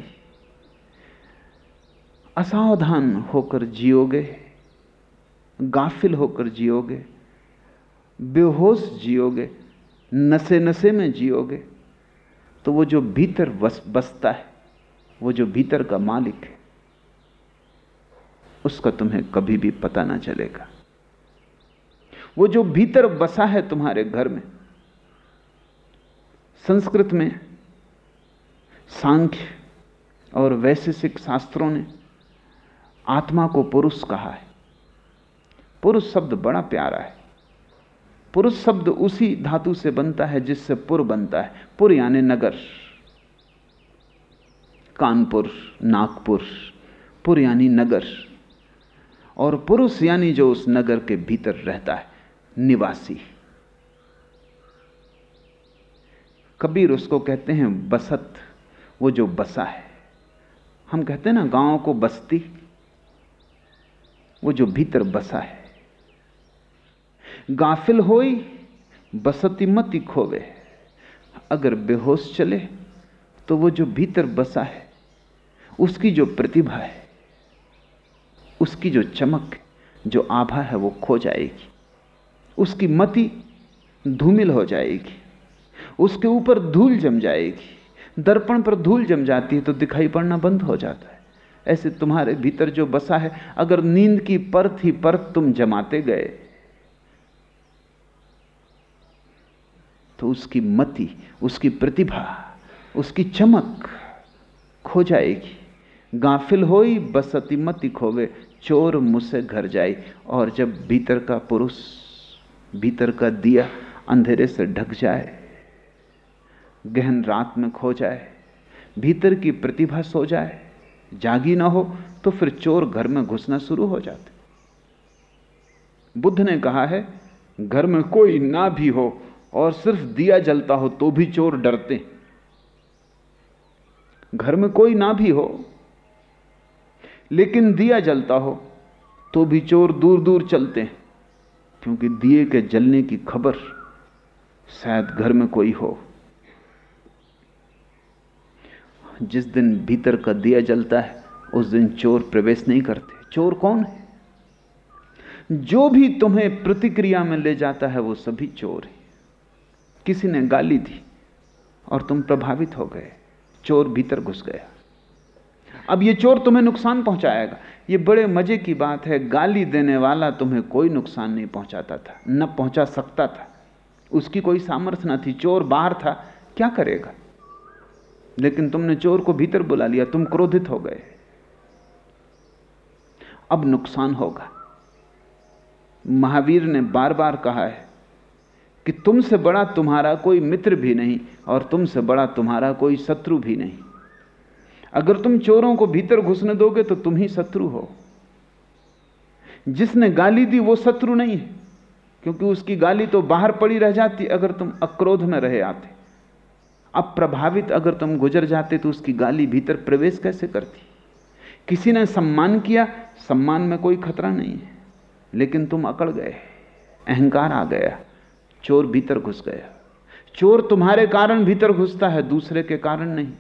असावधान होकर जियोगे, गाफिल होकर जियोगे, बेहोश जियोगे नशे नशे में जियोगे तो वो जो भीतर बस, बसता है, वो जो भीतर का मालिक है, उसका तुम्हें कभी भी पता ना चलेगा। वो जो भीतर बसा है तुम्हारे घर में, संस्कृत में सांख्य और वैशेषिक शास्त्रों ने आत्मा को पुरुष कहा है। पुरुष शब्द बड़ा प्यारा है। पुरुष शब्द उसी धातु से बनता है जिससे पुर बनता है। पुर यानी नगर, कानपुर, नागपुर। पुर यानी नगर और पुरुष यानी जो उस नगर के भीतर रहता है। निवासी। कबीर उसको कहते हैं, बसत, वो जो बसा है। हम कहते हैं ना, गाँव को बस्ती, वो जो भीतर बसा है। गाफिल होई, बसती मती खोवे। अगर बेहोश चले तो वो जो भीतर बसा है, उसकी जो प्रतिभा है, उसकी जो चमक, जो आभा है, वो खो जाएगी। उसकी मति धूमिल हो जाएगी। उसके ऊपर धूल जम जाएगी। दर्पण पर धूल जम जाती है तो दिखाई पड़ना बंद हो जाता है। ऐसे तुम्हारे भीतर जो बसा है, अगर नींद की परत ही परत तुम जमाते गए तो उसकी मति, उसकी प्रतिभा, उसकी चमक खो जाएगी। गाफिल होई, बसती मति खोवे, चोर मुझसे घर जाई और जब भीतर का पुरुष भीतर का दिया अंधेरे से ढक जाए, गहन रात में खो जाए, भीतर की प्रतिभा सो जाए, जागी ना हो तो फिर चोर घर में घुसना शुरू हो जाते। बुद्ध ने कहा है, घर में कोई ना भी हो और सिर्फ़ दिया जलता हो तो भी चोर डरते। घर में कोई ना भी हो, लेकिन दिया जलता हो तो भी चोर दूर दूर चलते हैं। क्योंकि दिए के जलने की खबर शायद घर में कोई हो। जिस दिन भीतर का दिया जलता है, उस दिन चोर प्रवेश नहीं करते। चोर कौन है? जो भी तुम्हें प्रतिक्रिया में ले जाता है, वो सभी चोर है। किसी ने गाली दी और तुम प्रभावित हो गए। चोर भीतर घुस गया। अब ये चोर तुम्हें नुकसान पहुंचाएगा। ये बड़े मज़े की बात है, गाली देने वाला तुम्हें कोई नुकसान नहीं पहुंचाता था, न पहुँचा सकता था। उसकी कोई सामर्थ्य न थी, चोर बाहर था, क्या करेगा? लेकिन तुमने चोर को भीतर बुला लिया, तुम क्रोधित हो गए। अब नुकसान होगा। महावीर ने बार बार कहा है कि तुमसे बड़ा तुम्हारा कोई मित्र भी नहीं और तुमसे बड़ा तुम्हारा कोई शत्रु भी नहीं। अगर तुम चोरों को भीतर घुसने दोगे तो तुम ही शत्रु हो। जिसने गाली दी वो शत्रु नहीं है, क्योंकि उसकी गाली तो बाहर पड़ी रह जाती अगर तुम अक्रोध में रहे आते। अब प्रभावित अगर तुम गुजर जाते तो उसकी गाली भीतर प्रवेश कैसे करती? किसी ने सम्मान किया, सम्मान में कोई खतरा नहीं है, लेकिन तुम अकड़ गए, अहंकार आ गया, चोर भीतर घुस गया। चोर तुम्हारे कारण भीतर घुसता है, दूसरे के कारण नहीं।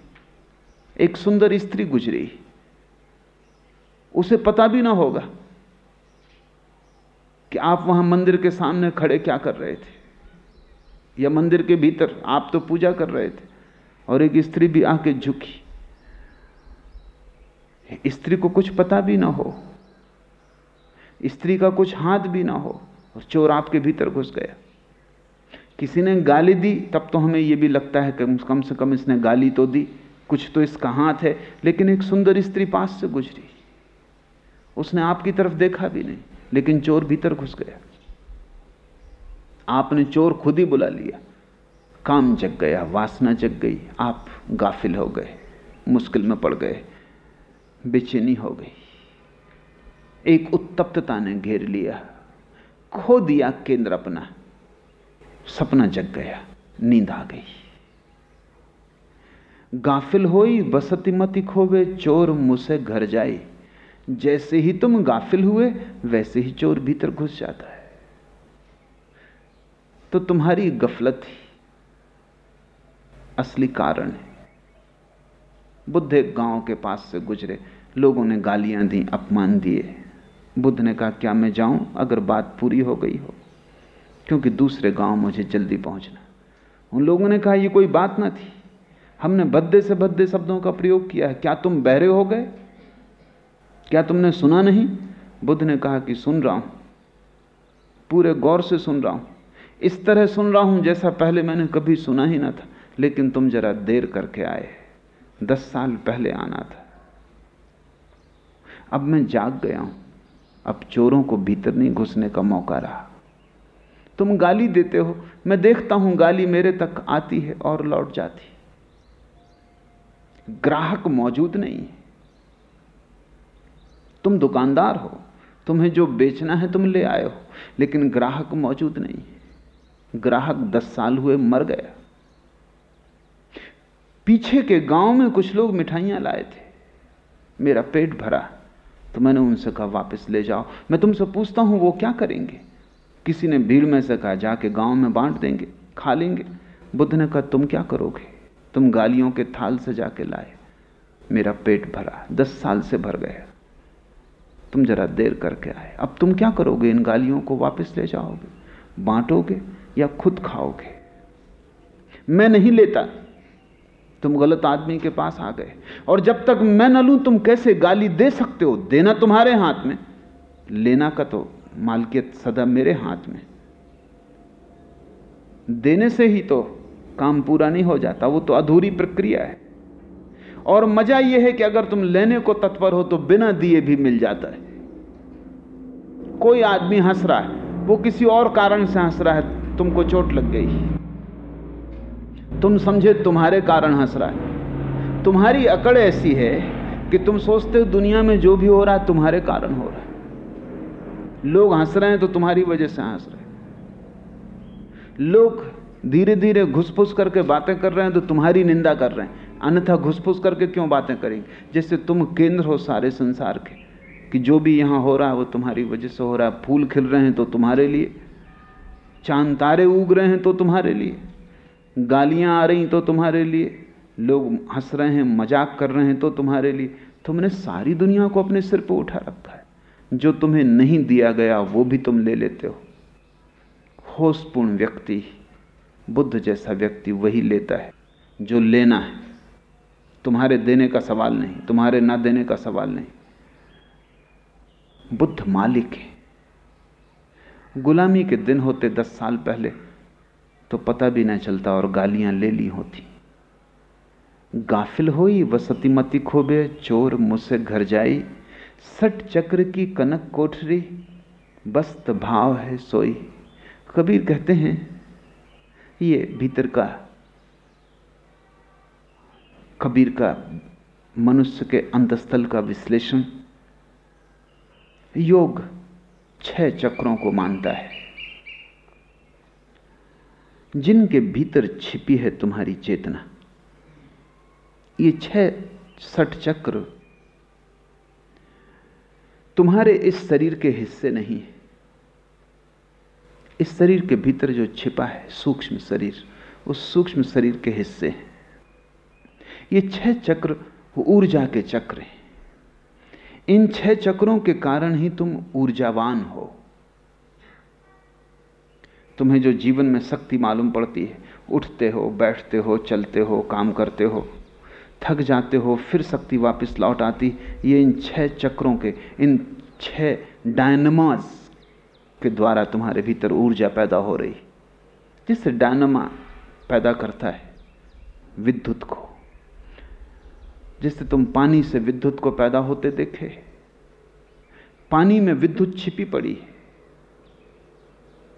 एक सुंदर स्त्री गुजरी। उसे पता भी ना होगा कि आप वहाँ मंदिर के सामने खड़े क्या कर रहे थे। या मंदिर के भीतर आप तो पूजा कर रहे थे और एक स्त्री भी आके झुकी। स्त्री को कुछ पता भी ना हो। स्त्री का कुछ हाथ भी ना हो और चोर आपके भीतर घुस गया। किसी ने गाली दी, तब तो हमें यह भी लगता है कि कम से कम इसने गाली तो दी। कुछ तो इसका हाथ है, लेकिन एक सुंदर स्त्री पास से गुजरी। उसने आपकी तरफ़ देखा भी नहीं, लेकिन चोर भीतर घुस गया। आपने चोर खुद ही बुला लिया। काम जग गया, वासना जग गई, आप गाफिल हो गए, मुश्किल में पड़ गए, बेचैनी हो गई। एक उत्तप्तता ने घेर लिया, खो दिया केंद्र अपना। सपना जग गया, नींद आ गई। गाफिल होई, बसती मती खोवे, चोर मुझसे घर जाए। जैसे ही तुम गाफिल हुए, वैसे ही चोर भीतर घुस जाता है। तो तुम्हारी गफलत ही असली कारण है। बुद्ध एक गाँव के पास से गुजरे। लोगों ने गालियाँ दी, अपमान दिए। बुद्ध ने कहा, क्या मैं जाऊँ? अगर बात पूरी हो गई हो, क्योंकि दूसरे गाँव मुझे जल्दी पहुँचना उन लोगों ने कहा यह कोई बात ना थी। हमने भद्दे से भद्दे शब्दों का प्रयोग किया है। क्या तुम बहरे हो गए? क्या तुमने सुना नहीं? बुद्ध ने कहा कि सुन रहा हूँ। पूरे गौर से सुन रहा हूँ। इस तरह सुन रहा हूँ जैसा पहले मैंने कभी सुना ही ना था, लेकिन तुम जरा देर करके आए। दस साल पहले आना था। अब मैं जाग गया हूँ। अब चोरों को भीतर नहीं घुसने का मौका रहा। तुम गाली देते हो। मैं देखता हूँ गाली मेरे तक आती है और लौट जाती ग्राहक मौजूद नहीं है। तुम दुकानदार हो, तुम्हें जो बेचना है तुम ले आए हो, लेकिन ग्राहक मौजूद नहीं है। ग्राहक दस साल हुए मर गया। पीछे के गाँव में कुछ लोग मिठाइयाँ लाए थे। मेरा पेट भरा तो मैंने उनसे कहा, वापस ले जाओ। मैं तुमसे पूछता हूँ, वो क्या करेंगे? किसी ने भीड़ में से कहा, जाके गाँव में बांट देंगे, खा लेंगे। बुद्ध ने कहा, तुम क्या करोगे? तुम गालियों के थाल से जाके लाए। मेरा पेट भरा, दस साल से भर गया। तुम जरा देर करके आए। अब तुम क्या करोगे? इन गालियों को वापस ले जाओगे? बांटोगे या खुद खाओगे? मैं नहीं लेता। तुम गलत आदमी के पास आ गए। और जब तक मैं न लूँ, तुम कैसे गाली दे सकते हो? देना तुम्हारे हाथ में। लेना का तो मालकियत सदा मेरे हाथ में। देने से ही तो काम पूरा नहीं हो जाता, वो तो अधूरी प्रक्रिया है। और मज़ा यह है कि अगर तुम लेने को तत्पर हो तो बिना दिए भी मिल जाता है। कोई आदमी हंस रहा है, वो किसी और कारण से हंस रहा है, तुमको चोट लग गई। तुम समझे तुम्हारे कारण हंस रहा है। तुम्हारी अकड़ ऐसी है कि तुम सोचते हो दुनिया में जो भी हो रहा है, तुम्हारे कारण हो रहा है। लोग हंस रहे हैं तो तुम्हारी वजह से हंस रहे हैं। लोग धीरे धीरे घुसफुस करके बातें कर रहे हैं तो तुम्हारी निंदा कर रहे हैं। अन्यथा घुसफुस करके क्यों बातें करेंगे? जैसे तुम केंद्र हो सारे संसार के, कि जो भी यहाँ हो रहा है वो तुम्हारी वजह से हो रहा है। फूल खिल रहे हैं तो तुम्हारे लिए, चाँद तारे उग रहे हैं तो तुम्हारे लिए, गालियाँ आ रही तो तुम्हारे लिए, लोग हंस रहे हैं, मज़ाक कर रहे हैं तो तुम्हारे लिए। तुमने सारी दुनिया को अपने सिर पर उठा रखा है। जो तुम्हें नहीं दिया गया वो भी तुम ले लेते हो। होशपूर्ण व्यक्ति। बुद्ध जैसा व्यक्ति वही लेता है, जो लेना है। तुम्हारे देने का सवाल नहीं, तुम्हारे ना देने का सवाल नहीं। बुद्ध मालिक है। गुलामी के दिन होते दस साल पहले तो पता भी ना चलता और गालियाँ ले ली होती। गाफिल होई, वसती मती खोबे, चोर मुझसे घर जाई, सट चक्र की कनक कोठरी, बस्त भाव है सोई। कबीर कहते हैं ये भीतर का कबीर का, मनुष्य के अंतस्थल का विश्लेषण, योग छह चक्रों को मानता है। जिनके भीतर छिपी है तुम्हारी चेतना, ये छह सठ चक्र तुम्हारे इस शरीर के हिस्से नहीं है। इस शरीर के भीतर जो छिपा है, सूक्ष्म शरीर, उस सूक्ष्म शरीर के हिस्से हैं। ये छह चक्र ऊर्जा के चक्र हैं। इन छह चक्रों के कारण ही तुम ऊर्जावान हो। तुम्हें जो जीवन में शक्ति मालूम पड़ती है, उठते हो, बैठते हो, चलते हो, काम करते हो, थक जाते हो, फिर शक्ति वापस लौट आती, ये इन छह चक्रों के, इन छह डायनमाज के द्वारा तुम्हारे भीतर ऊर्जा पैदा हो रही। जिससे डायनमा पैदा करता है विद्युत को। जिससे तुम पानी से विद्युत को पैदा होते देखे, पानी में विद्युत छिपी पड़ी है,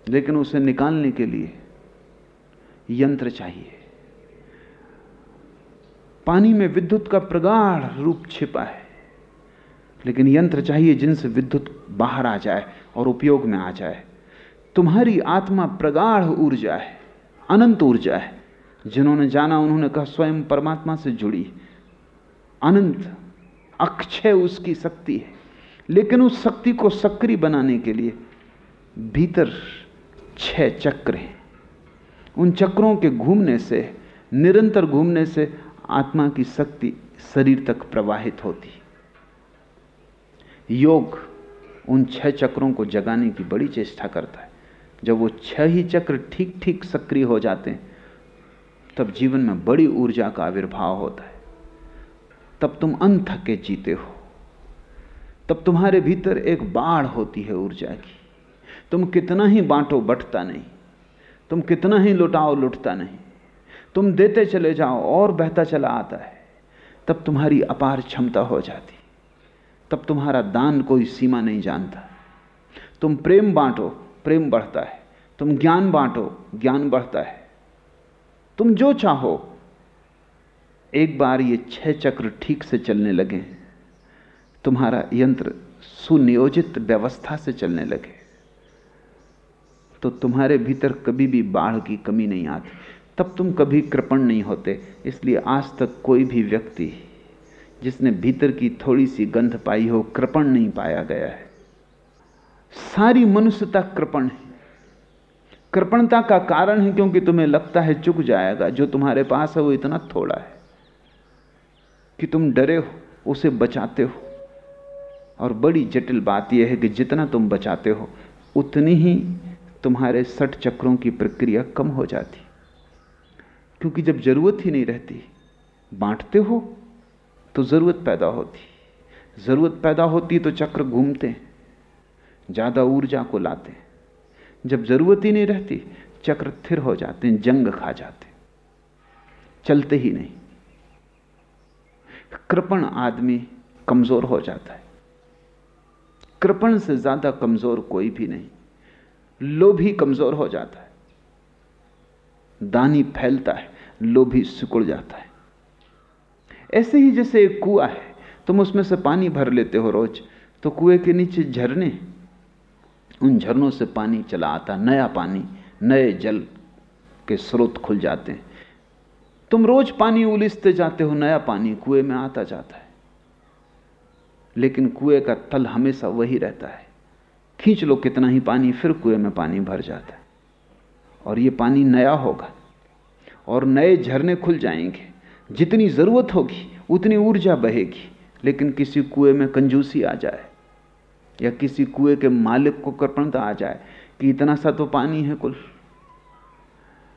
लेकिन उसे निकालने के लिए यंत्र चाहिए। पानी में विद्युत का प्रगाढ़ रूप छिपा है, लेकिन यंत्र चाहिए जिनसे विद्युत बाहर आ जाए और उपयोग में आ जाए। तुम्हारी आत्मा प्रगाढ़ ऊर्जा है अनंत ऊर्जा है जिन्होंने जाना, उन्होंने कहा, स्वयं परमात्मा से जुड़ी। अनंत अक्षय उसकी शक्ति है। लेकिन उस शक्ति को सक्रिय बनाने के लिए भीतर छह चक्र हैं। उन चक्रों के घूमने से, निरंतर घूमने से आत्मा की शक्ति शरीर तक प्रवाहित होती। योग उन छह चक्रों को जगाने की बड़ी चेष्टा करता है। जब वो छह ही चक्र ठीक ठीक सक्रिय हो जाते हैं, तब जीवन में बड़ी ऊर्जा का आविर्भाव होता है। तब तुम अनथक जीते हो। तब तुम्हारे भीतर एक बाढ़ होती है ऊर्जा की। तुम कितना ही बांटो बटता नहीं। तुम कितना ही लुटाओ लुटता नहीं। तुम देते चले जाओ और बहता चला आता है। तब तुम्हारी अपार क्षमता हो जाती तब तुम्हारा दान कोई सीमा नहीं जानता। तुम प्रेम बांटो, प्रेम बढ़ता है। तुम ज्ञान बांटो, ज्ञान बढ़ता है। तुम जो चाहो, एक बार ये छह चक्र ठीक से चलने लगे। तुम्हारा यंत्र सुनियोजित व्यवस्था से चलने लगे। तो तुम्हारे भीतर कभी भी बाढ़ की कमी नहीं आती। तब तुम कभी कृपण नहीं होते। इसलिए आज तक कोई भी व्यक्ति जिसने भीतर की थोड़ी सी गंध पाई हो, कृपण नहीं पाया गया है। सारी मनुष्यता कृपण है। कृपणता का कारण है क्योंकि तुम्हें लगता है चुक जाएगा। जो तुम्हारे पास है वो इतना थोड़ा है कि तुम डरे हो, उसे बचाते हो। और बड़ी जटिल बात यह है कि जितना तुम बचाते हो, उतनी ही तुम्हारे सठ चक्रों की प्रक्रिया कम हो जाती। क्योंकि जब ज़रूरत ही नहीं रहती, बांटते हो तो ज़रूरत पैदा होती। ज़रूरत पैदा होती तो चक्र घूमते, ज़्यादा ऊर्जा को लाते। जब ज़रूरत ही नहीं रहती, चक्र थिर हो जाते हैं जंग खा जाते। चलते ही नहीं। कृपण आदमी कमज़ोर हो जाता है। कृपण से ज़्यादा कमज़ोर कोई भी नहीं। लोभी कमज़ोर हो जाता है। दानी फैलता है, लोभी सिकुड़ जाता है। ऐसे ही जैसे एक कुआ है, तुम उसमें से पानी भर लेते हो रोज। तो कुएँ के नीचे झरने, उन झरनों से पानी चला आता, नया पानी, नए जल के स्रोत खुल जाते हैं। तुम रोज पानी उलिसते जाते हो, नया पानी कुएँ में आता जाता है। लेकिन कुएँ का तल हमेशा वही रहता है। खींच लो कितना ही पानी, फिर कुएँ में पानी भर जाता है। और ये पानी नया होगा, और नए झरने खुल जाएँगे। जितनी ज़रूरत होगी, उतनी ऊर्जा बहेगी, लेकिन किसी कुएँ में कंजूसी आ जाए, या किसी कुएँ के मालिक को कृपणता आ जाए कि इतना सा तो पानी है कुल,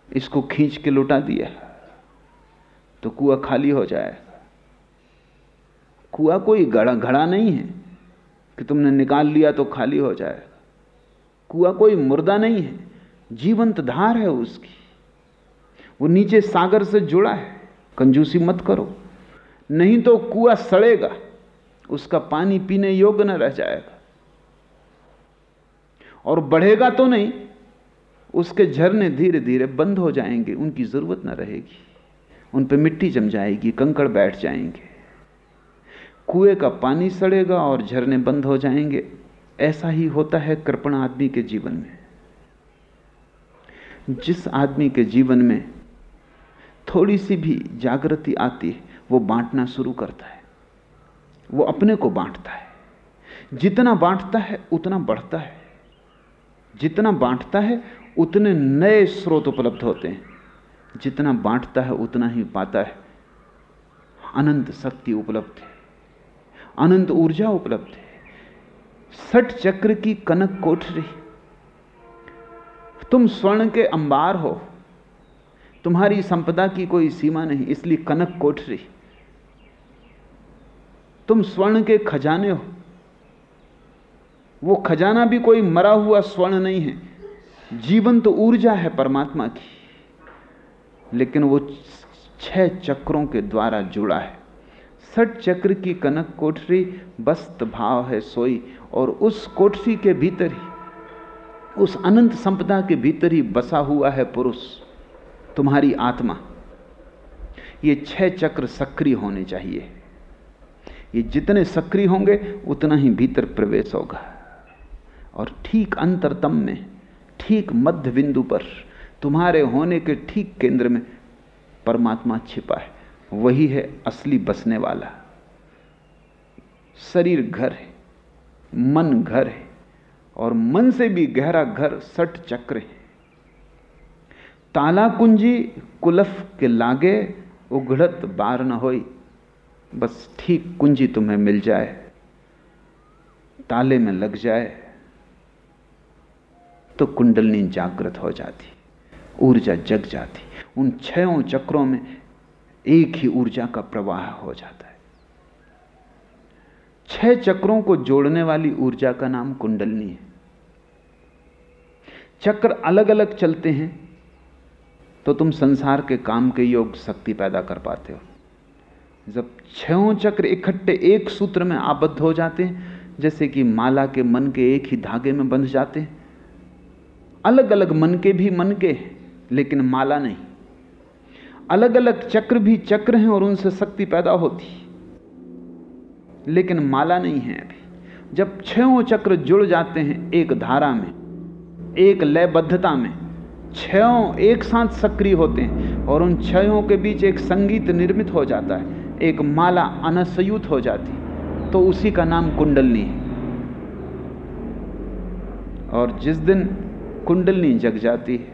इसको खींच के लुटा दिया तो कुआ खाली हो जाए। कुआ कोई घड़ा घड़ा नहीं है कि तुमने निकाल लिया तो खाली हो जाए। कुआ कोई मुर्दा नहीं है, जीवंत धार है उसकी, वो नीचे सागर से जुड़ा है। कंजूसी मत करो। नहीं तो कुआ सड़ेगा, उसका पानी पीने योग्य न रह जाएगा। और बढ़ेगा तो नहीं, उसके झरने धीरे धीरे बंद हो जाएँगे, उनकी ज़रूरत न रहेगी। उन पर मिट्टी जम जाएगी, कंकड़ बैठ जाएँगे। कुएँ का पानी सड़ेगा और झरने बंद हो जाएँगे। ऐसा ही होता है कृपण आदमी के जीवन में। जिस आदमी के जीवन में थोड़ी सी भी जागृति आती है, वो बांटना शुरू करता है। वो अपने को बांटता है। जितना बांटता है, उतना बढ़ता है। जितना बांटता है, उतने नए स्रोत उपलब्ध होते हैं। जितना बांटता है, उतना ही पाता है। अनंत शक्ति उपलब्ध है। अनंत ऊर्जा उपलब्ध है। सठ चक्र की कनक कोठरी तुम स्वर्ण के अंबार हो। तुम्हारी संपदा की कोई सीमा नहीं, इसलिए कनक कोठरी तुम स्वर्ण के खजाने हो। वो खजाना भी कोई मरा हुआ स्वर्ण नहीं है। जीवन तो ऊर्जा है परमात्मा की। लेकिन वो छह चक्रों के द्वारा जुड़ा है। सठ चक्र की कनक कोठरी बस्त भाव है सोई, और उस कोठरी के भीतर ही उस अनंत संपदा के भीतर ही बसा हुआ है पुरुष। तुम्हारी आत्मा। ये छह चक्र सक्रिय होने चाहिए। ये जितने सक्रिय होंगे, उतना ही भीतर प्रवेश होगा। और ठीक अंतरतम में, ठीक मध्य बिंदु पर, तुम्हारे होने के ठीक केंद्र में परमात्मा छिपा है। वही है असली बसने वाला। शरीर घर है, मन घर है, और मन से भी गहरा घर सठ चक्र है। ताला कुंजी कुलफ के लागे उघड़त बार न होई। बस ठीक कुंजी तुम्हें मिल जाए। ताले में लग जाए तो कुंडलनी जागृत हो जाती, ऊर्जा जग जाती। उन छयों चक्रों में एक ही ऊर्जा का प्रवाह हो जाता है। छह चक्रों को जोड़ने वाली ऊर्जा का नाम कुंडलनी है। चक्र अलग अलग चलते हैं तो तुम संसार के काम के योग शक्ति पैदा कर पाते हो। जब छहों चक्र इकट्ठे एक सूत्र में आबद्ध हो जाते हैं, जैसे कि माला के मन के एक ही धागे में बंध जाते अलग अलग मन के भी मन के लेकिन माला नहीं। अलग अलग चक्र भी चक्र हैं और उनसे शक्ति पैदा होती लेकिन माला नहीं है अभी। जब छहों चक्र जुड़ जाते हैं एक धारा में, एक लयबद्धता में छयों एक साथ सक्रिय होते हैं और उन छयों के बीच एक संगीत निर्मित हो जाता है, एक माला अनसयुत हो जाती तो उसी का नाम कुंडलनी है। और जिस दिन कुंडलनी जग जाती है,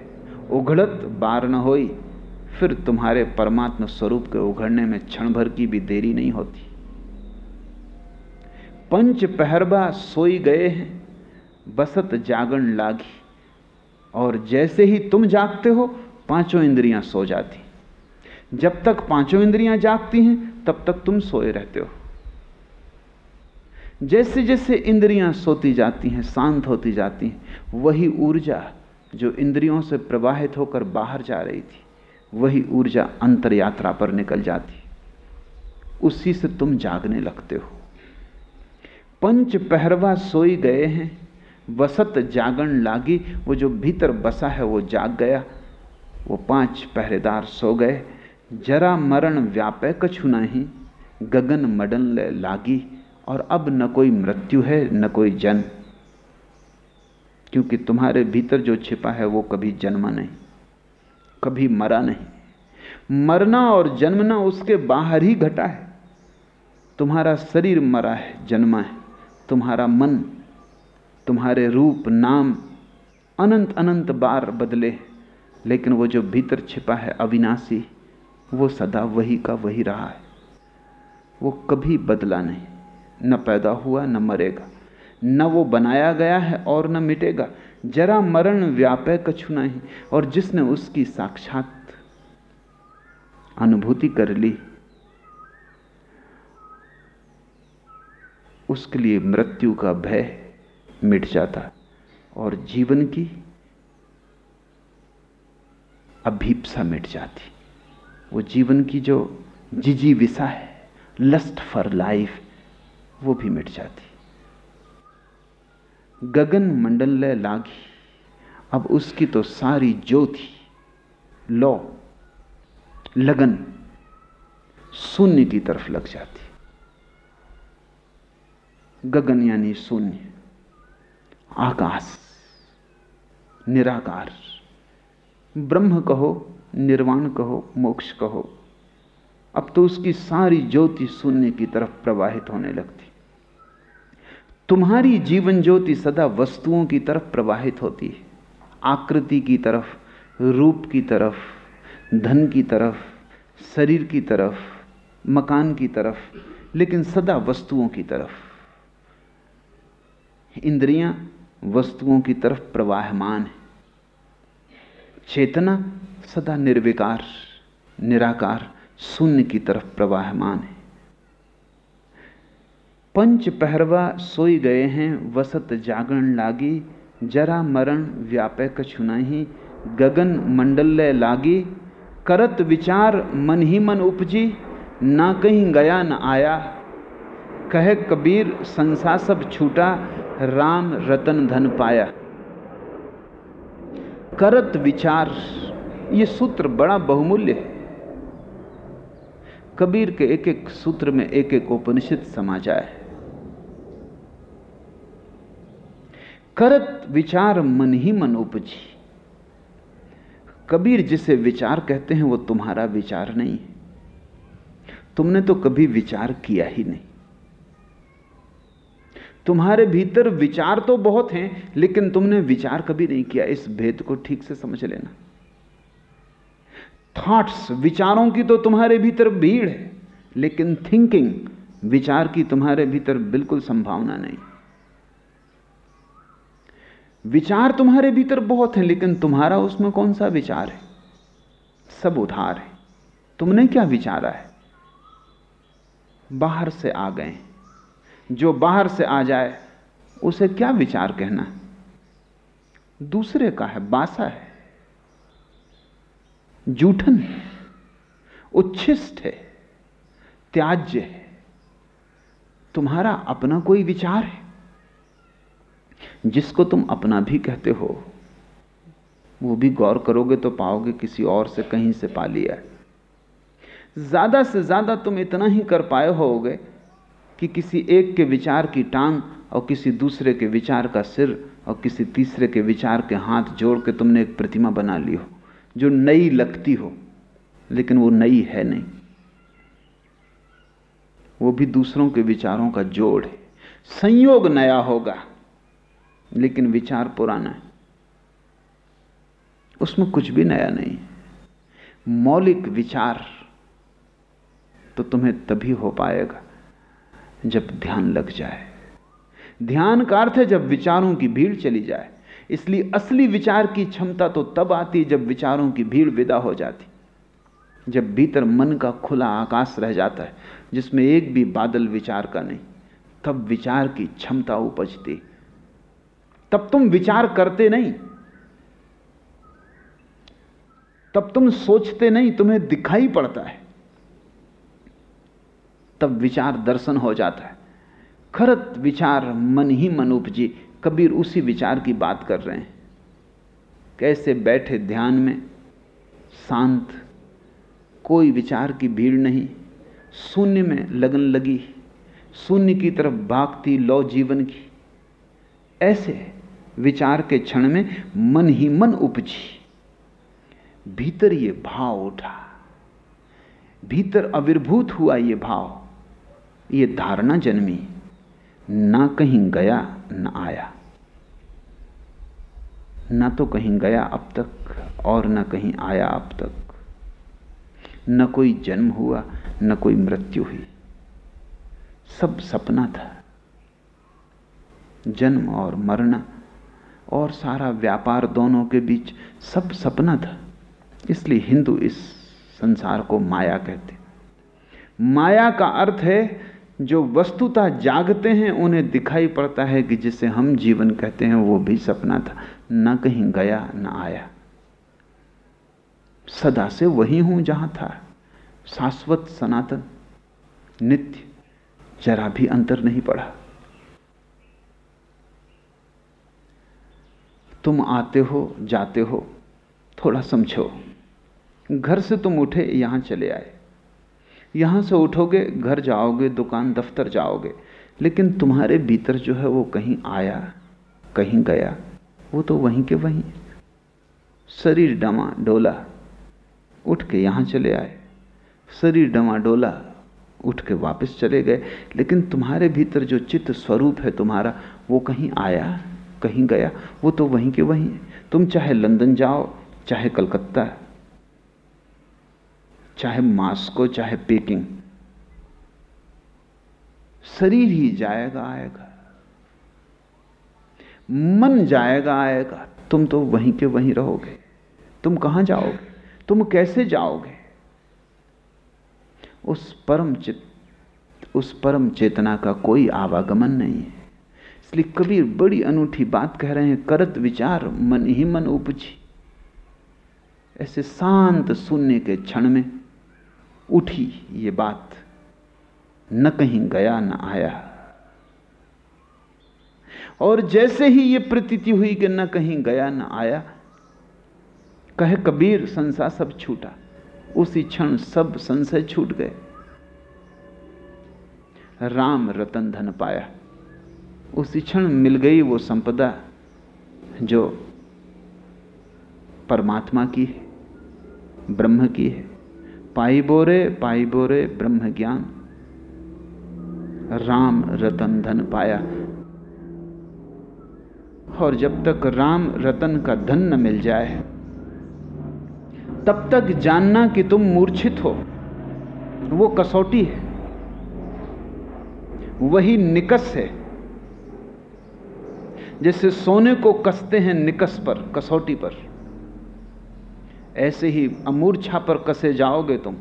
उघड़त बार न होई, फिर तुम्हारे परमात्मा स्वरूप के उघड़ने में क्षण भर की भी देरी नहीं होती। पंच पहरबा सोई गए हैं, बसत जागण लागी। और जैसे ही तुम जागते हो, पाँचों इंद्रियाँ सो जाती जब तक पाँचों इंद्रियाँ जागती हैं, तब तक तुम सोए रहते हो। जैसे जैसे इंद्रियाँ सोती जाती हैं, शांत होती जाती हैं, वही ऊर्जा जो इंद्रियों से प्रवाहित होकर बाहर जा रही थी, वही ऊर्जा अंतर यात्रा पर निकल जाती। उसी से तुम जागने लगते हो। पंच पहरवा सोई गए हैं वसत जागण लागी, वो जो भीतर बसा है, वो जाग गया। वो पाँच पहरेदार सो गए। जरा मरण व्यापय कछु नहीं। गगन मडन ले लागी, और अब न कोई मृत्यु है, न कोई जन्म। क्योंकि तुम्हारे भीतर जो छिपा है, वो कभी जन्मा नहीं, कभी मरा नहीं। मरना और जन्मना उसके बाहर ही घटा है। तुम्हारा शरीर मरा है, जन्मा है। तुम्हारा मन तुम्हारे रूप, नाम अनंत अनंत बार बदले, लेकिन वो जो भीतर छिपा है अविनाशी, वो सदा वही का वही रहा है। वो कभी बदला नहीं, न पैदा हुआ, न मरेगा। न वो बनाया गया है और न मिटेगा। जरा मरण व्यापय कछु नहीं, और जिसने उसकी साक्षात अनुभूति कर ली, उसके लिए मृत्यु का भय मिट जाता है और जीवन की अभीपसा मिट जाती। वो जीवन की जो जिजी विषा है लस्ट फॉर लाइफ वो भी मिट जाती। गगन मंडल लागी, अब उसकी तो सारी ज्योति, लो, लगन, शून्य की तरफ़ लग जाती। गगन यानी शून्य। आकाश। निराकार। ब्रह्म कहो, निर्वाण कहो, मोक्ष कहो। अब तो उसकी सारी ज्योति शून्य की तरफ़ प्रवाहित होने लगती। तुम्हारी जीवन ज्योति सदा वस्तुओं की तरफ़ प्रवाहित होती है। आकृति की तरफ़, रूप की तरफ़, धन की तरफ़, शरीर की तरफ़, मकान की तरफ़, लेकिन सदा वस्तुओं की तरफ़। इंद्रियाँ वस्तुओं की तरफ़ प्रवाहमान है। चेतना सदा निर्विकार, निराकार, शून्य की तरफ़ प्रवाहमान है। पंच पहरवा सोई गए हैं, वसत जागरण लागी, जरा मरण व्यापय कछु नहीं, गगन मंडल लागी, करत विचार मन ही मन उपजी, ना कहीं गया न आया। कहे कबीर संसा सब छूटा राम रतन धन पाया। करत विचार, ये सूत्र बड़ा बहुमूल्य है। कबीर के एक एक सूत्र में एक एक उपनिषद समा जाए करत विचार मन ही मन उपजी। कबीर जिसे विचार कहते हैं, वो तुम्हारा विचार नहीं है। तुमने तो कभी विचार किया ही नहीं। तुम्हारे भीतर विचार तो बहुत हैं, लेकिन तुमने विचार कभी नहीं किया। इस भेद को ठीक से समझ लेना। थॉट्स विचारों की तो तुम्हारे भीतर भीड़ है, लेकिन थिंकिंग विचार की तुम्हारे भीतर बिल्कुल संभावना नहीं। विचार तुम्हारे भीतर बहुत है, लेकिन तुम्हारा उसमें कौन सा विचार है? सब उधार है। तुमने क्या विचारा है? बाहर से आ गए जो बाहर से आ जाए, उसे क्या विचार कहना? दूसरे का है, बासा है। जूठन है, उच्छिष्ट है, त्याज्य है। तुम्हारा अपना कोई विचार है? जिसको तुम अपना भी कहते हो, वो भी गौर करोगे तो पाओगे किसी और से कहीं से पा लिया ज़्यादा से ज़्यादा तुम इतना ही कर पाए होगे कि किसी एक के विचार की टांग और किसी दूसरे के विचार का सिर और किसी तीसरे के विचार के हाथ जोड़ के तुमने एक प्रतिमा बना ली हो, जो नई लगती हो, लेकिन वो नई है नहीं। वो भी दूसरों के विचारों का जोड़ है। संयोग नया होगा, लेकिन विचार पुराना है। उसमें कुछ भी नया नहीं है। मौलिक विचार तो तुम्हें तभी हो पाएगा जब ध्यान लग जाए। ध्यान का अर्थ है जब विचारों की भीड़ चली जाए। इसलिए असली विचार की क्षमता तो तब आती जब विचारों की भीड़ विदा हो जाती। जब भीतर मन का खुला आकाश रह जाता है, जिसमें एक भी बादल विचार का नहीं, तब विचार की क्षमता उपजती। तब तुम विचार करते नहीं। तब तुम सोचते नहीं, तुम्हें दिखाई पड़ता है। तब विचार दर्शन हो जाता है। खरत विचार मन ही मन उपजी। कबीर उसी विचार की बात कर रहे हैं। कैसे बैठे ध्यान में? शांत। कोई विचार की भीड़ नहीं। शून्य में लगन लगी। शून्य की तरफ़ भागती लो जीवन की। ऐसे विचार के क्षण में मन ही मन उपजी। भीतर ये भाव उठा। भीतर अविर्भूत हुआ ये भाव। ये धारणा जन्मी, ना कहीं गया, न आया। ना तो कहीं गया अब तक, और न कहीं आया अब तक। न कोई जन्म हुआ, न कोई मृत्यु हुई। सब सपना था। जन्म और मरना और सारा व्यापार दोनों के बीच सब सपना था। इसलिए हिंदू इस संसार को माया कहते माया का अर्थ है जो वस्तुता जागते हैं, उन्हें दिखाई पड़ता है कि जिसे हम जीवन कहते हैं, वो भी सपना था। न कहीं गया, न आया। सदा से वही हूँ जहाँ था। शाश्वत सनातन, नित्य, जरा भी अंतर नहीं पड़ा। तुम आते हो, जाते हो, थोड़ा समझो। घर से तुम उठे, यहाँ चले आए। यहाँ से उठोगे, घर जाओगे, दुकान, दफ्तर जाओगे, लेकिन तुम्हारे भीतर जो है वो कहीं आया, कहीं गया, वो तो वहीं के वहीं। शरीर डमा डोला, उठ के यहाँ चले आए। शरीर डमा डोला, उठ के वापस चले गए। लेकिन तुम्हारे भीतर जो चित्त स्वरूप है तुम्हारा, वो कहीं आया, कहीं गया, वो तो वहीं के वहीं। तुम चाहे लंदन जाओ, चाहे कलकत्ता चाहे मास्को चाहे पेकिंग शरीर ही जाएगा, आएगा। मन जाएगा, आएगा। तुम तो वहीं के वहीं रहोगे। तुम कहाँ जाओगे? तुम कैसे जाओगे? उस परम चित, उस परम चेतना का कोई आवागमन नहीं है। इसलिए कबीर बड़ी अनूठी बात कह रहे हैं, करत विचार, मन ही मन उपजी। ऐसे शांत सुनने के क्षण में उठी ये बात। न कहीं गया, न आया। और जैसे ही ये प्रतीति हुई कि न कहीं गया, न आया, कहे कबीर, संसार सब छूटा। उसी क्षण सब संशय छूट गए। राम रतन धन पाया। उसी क्षण मिल गई वो संपदा जो परमात्मा की है, ब्रह्म की है। पाई बोरे ब्रह्म ज्ञान राम रतन धन पाया। और जब तक राम रतन का धन न मिल जाए, तब तक जानना कि तुम मूर्छित हो। वो कसौटी है। वही निकस है, जैसे सोने को कसते हैं निकस पर, कसौटी पर। ऐसे ही अमूर्छा पर कसे जाओगे तुम?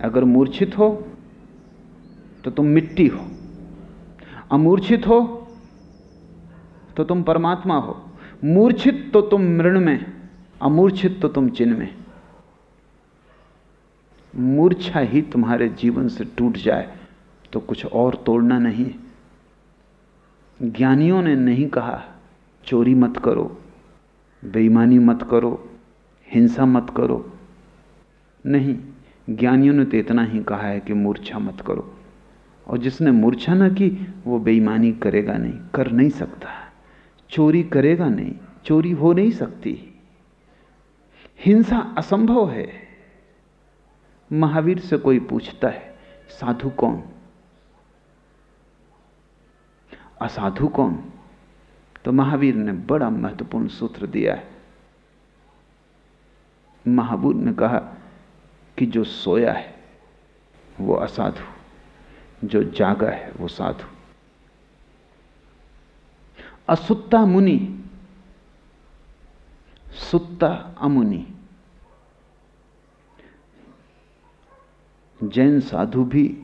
अगर मूर्छित हो तो तुम मिट्टी हो। अमूर्छित हो तो तुम परमात्मा हो। मूर्छित तो तुम मृण में, अमूर्छित तो तुम चिन्ह में। मूर्छा ही तुम्हारे जीवन से टूट जाए तो कुछ और तोड़ना नहीं। ज्ञानियों ने नहीं कहा, चोरी मत करो, बेईमानी मत करो हिंसा मत करो। नहीं, ज्ञानियों ने तो इतना ही कहा है कि मूर्छा मत करो। और जिसने मूर्छा ना की, वो बेईमानी करेगा नहीं, कर नहीं सकता। चोरी करेगा नहीं, चोरी हो नहीं सकती। हिंसा असंभव है। महावीर से कोई पूछता है, साधु कौन? असाधु कौन? तो महावीर ने बड़ा महत्वपूर्ण सूत्र दिया है। महावीर ने कहा कि जो सोया है, वो असाधु जो जागा है, वो साधु असुत्ता मुनि, सुत्ता अमुनि। जैन साधु भी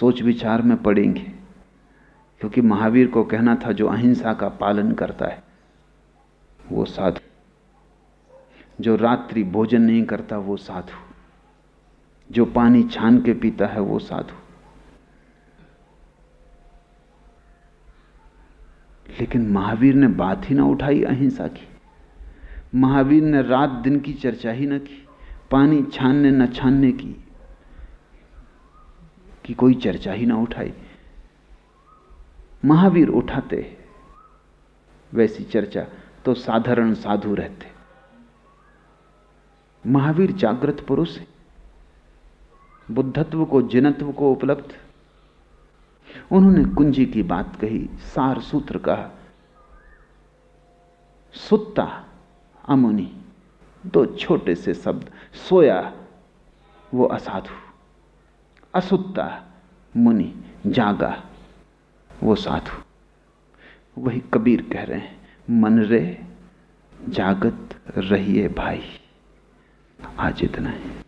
सोच विचार में पड़ेंगे, क्योंकि महावीर को कहना था, जो अहिंसा का पालन करता है, वो साधु जो रात्रि भोजन नहीं करता, वो साधु। जो पानी छान के पीता है, वो साधु। लेकिन महावीर ने बात ही ना उठाई अहिंसा की। महावीर ने रात दिन की चर्चा ही ना की। पानी छानने, न छानने की, कि कोई चर्चा ही ना उठाई। महावीर उठाते वैसी चर्चा तो साधारण साधु रहते। महावीर जागृत पुरुष है। बुद्धत्व को, जिनत्व को उपलब्ध। उन्होंने कुंजी की बात कही, सार सूत्र कहा, सुत्ता अमुनि, दो छोटे से शब्द, सोया, वो असाधु। असुत्ता मुनि, जागा, वो साधु। वही कबीर कह रहे हैं, मन रे, जागत रहिए भाई। आज इतना है।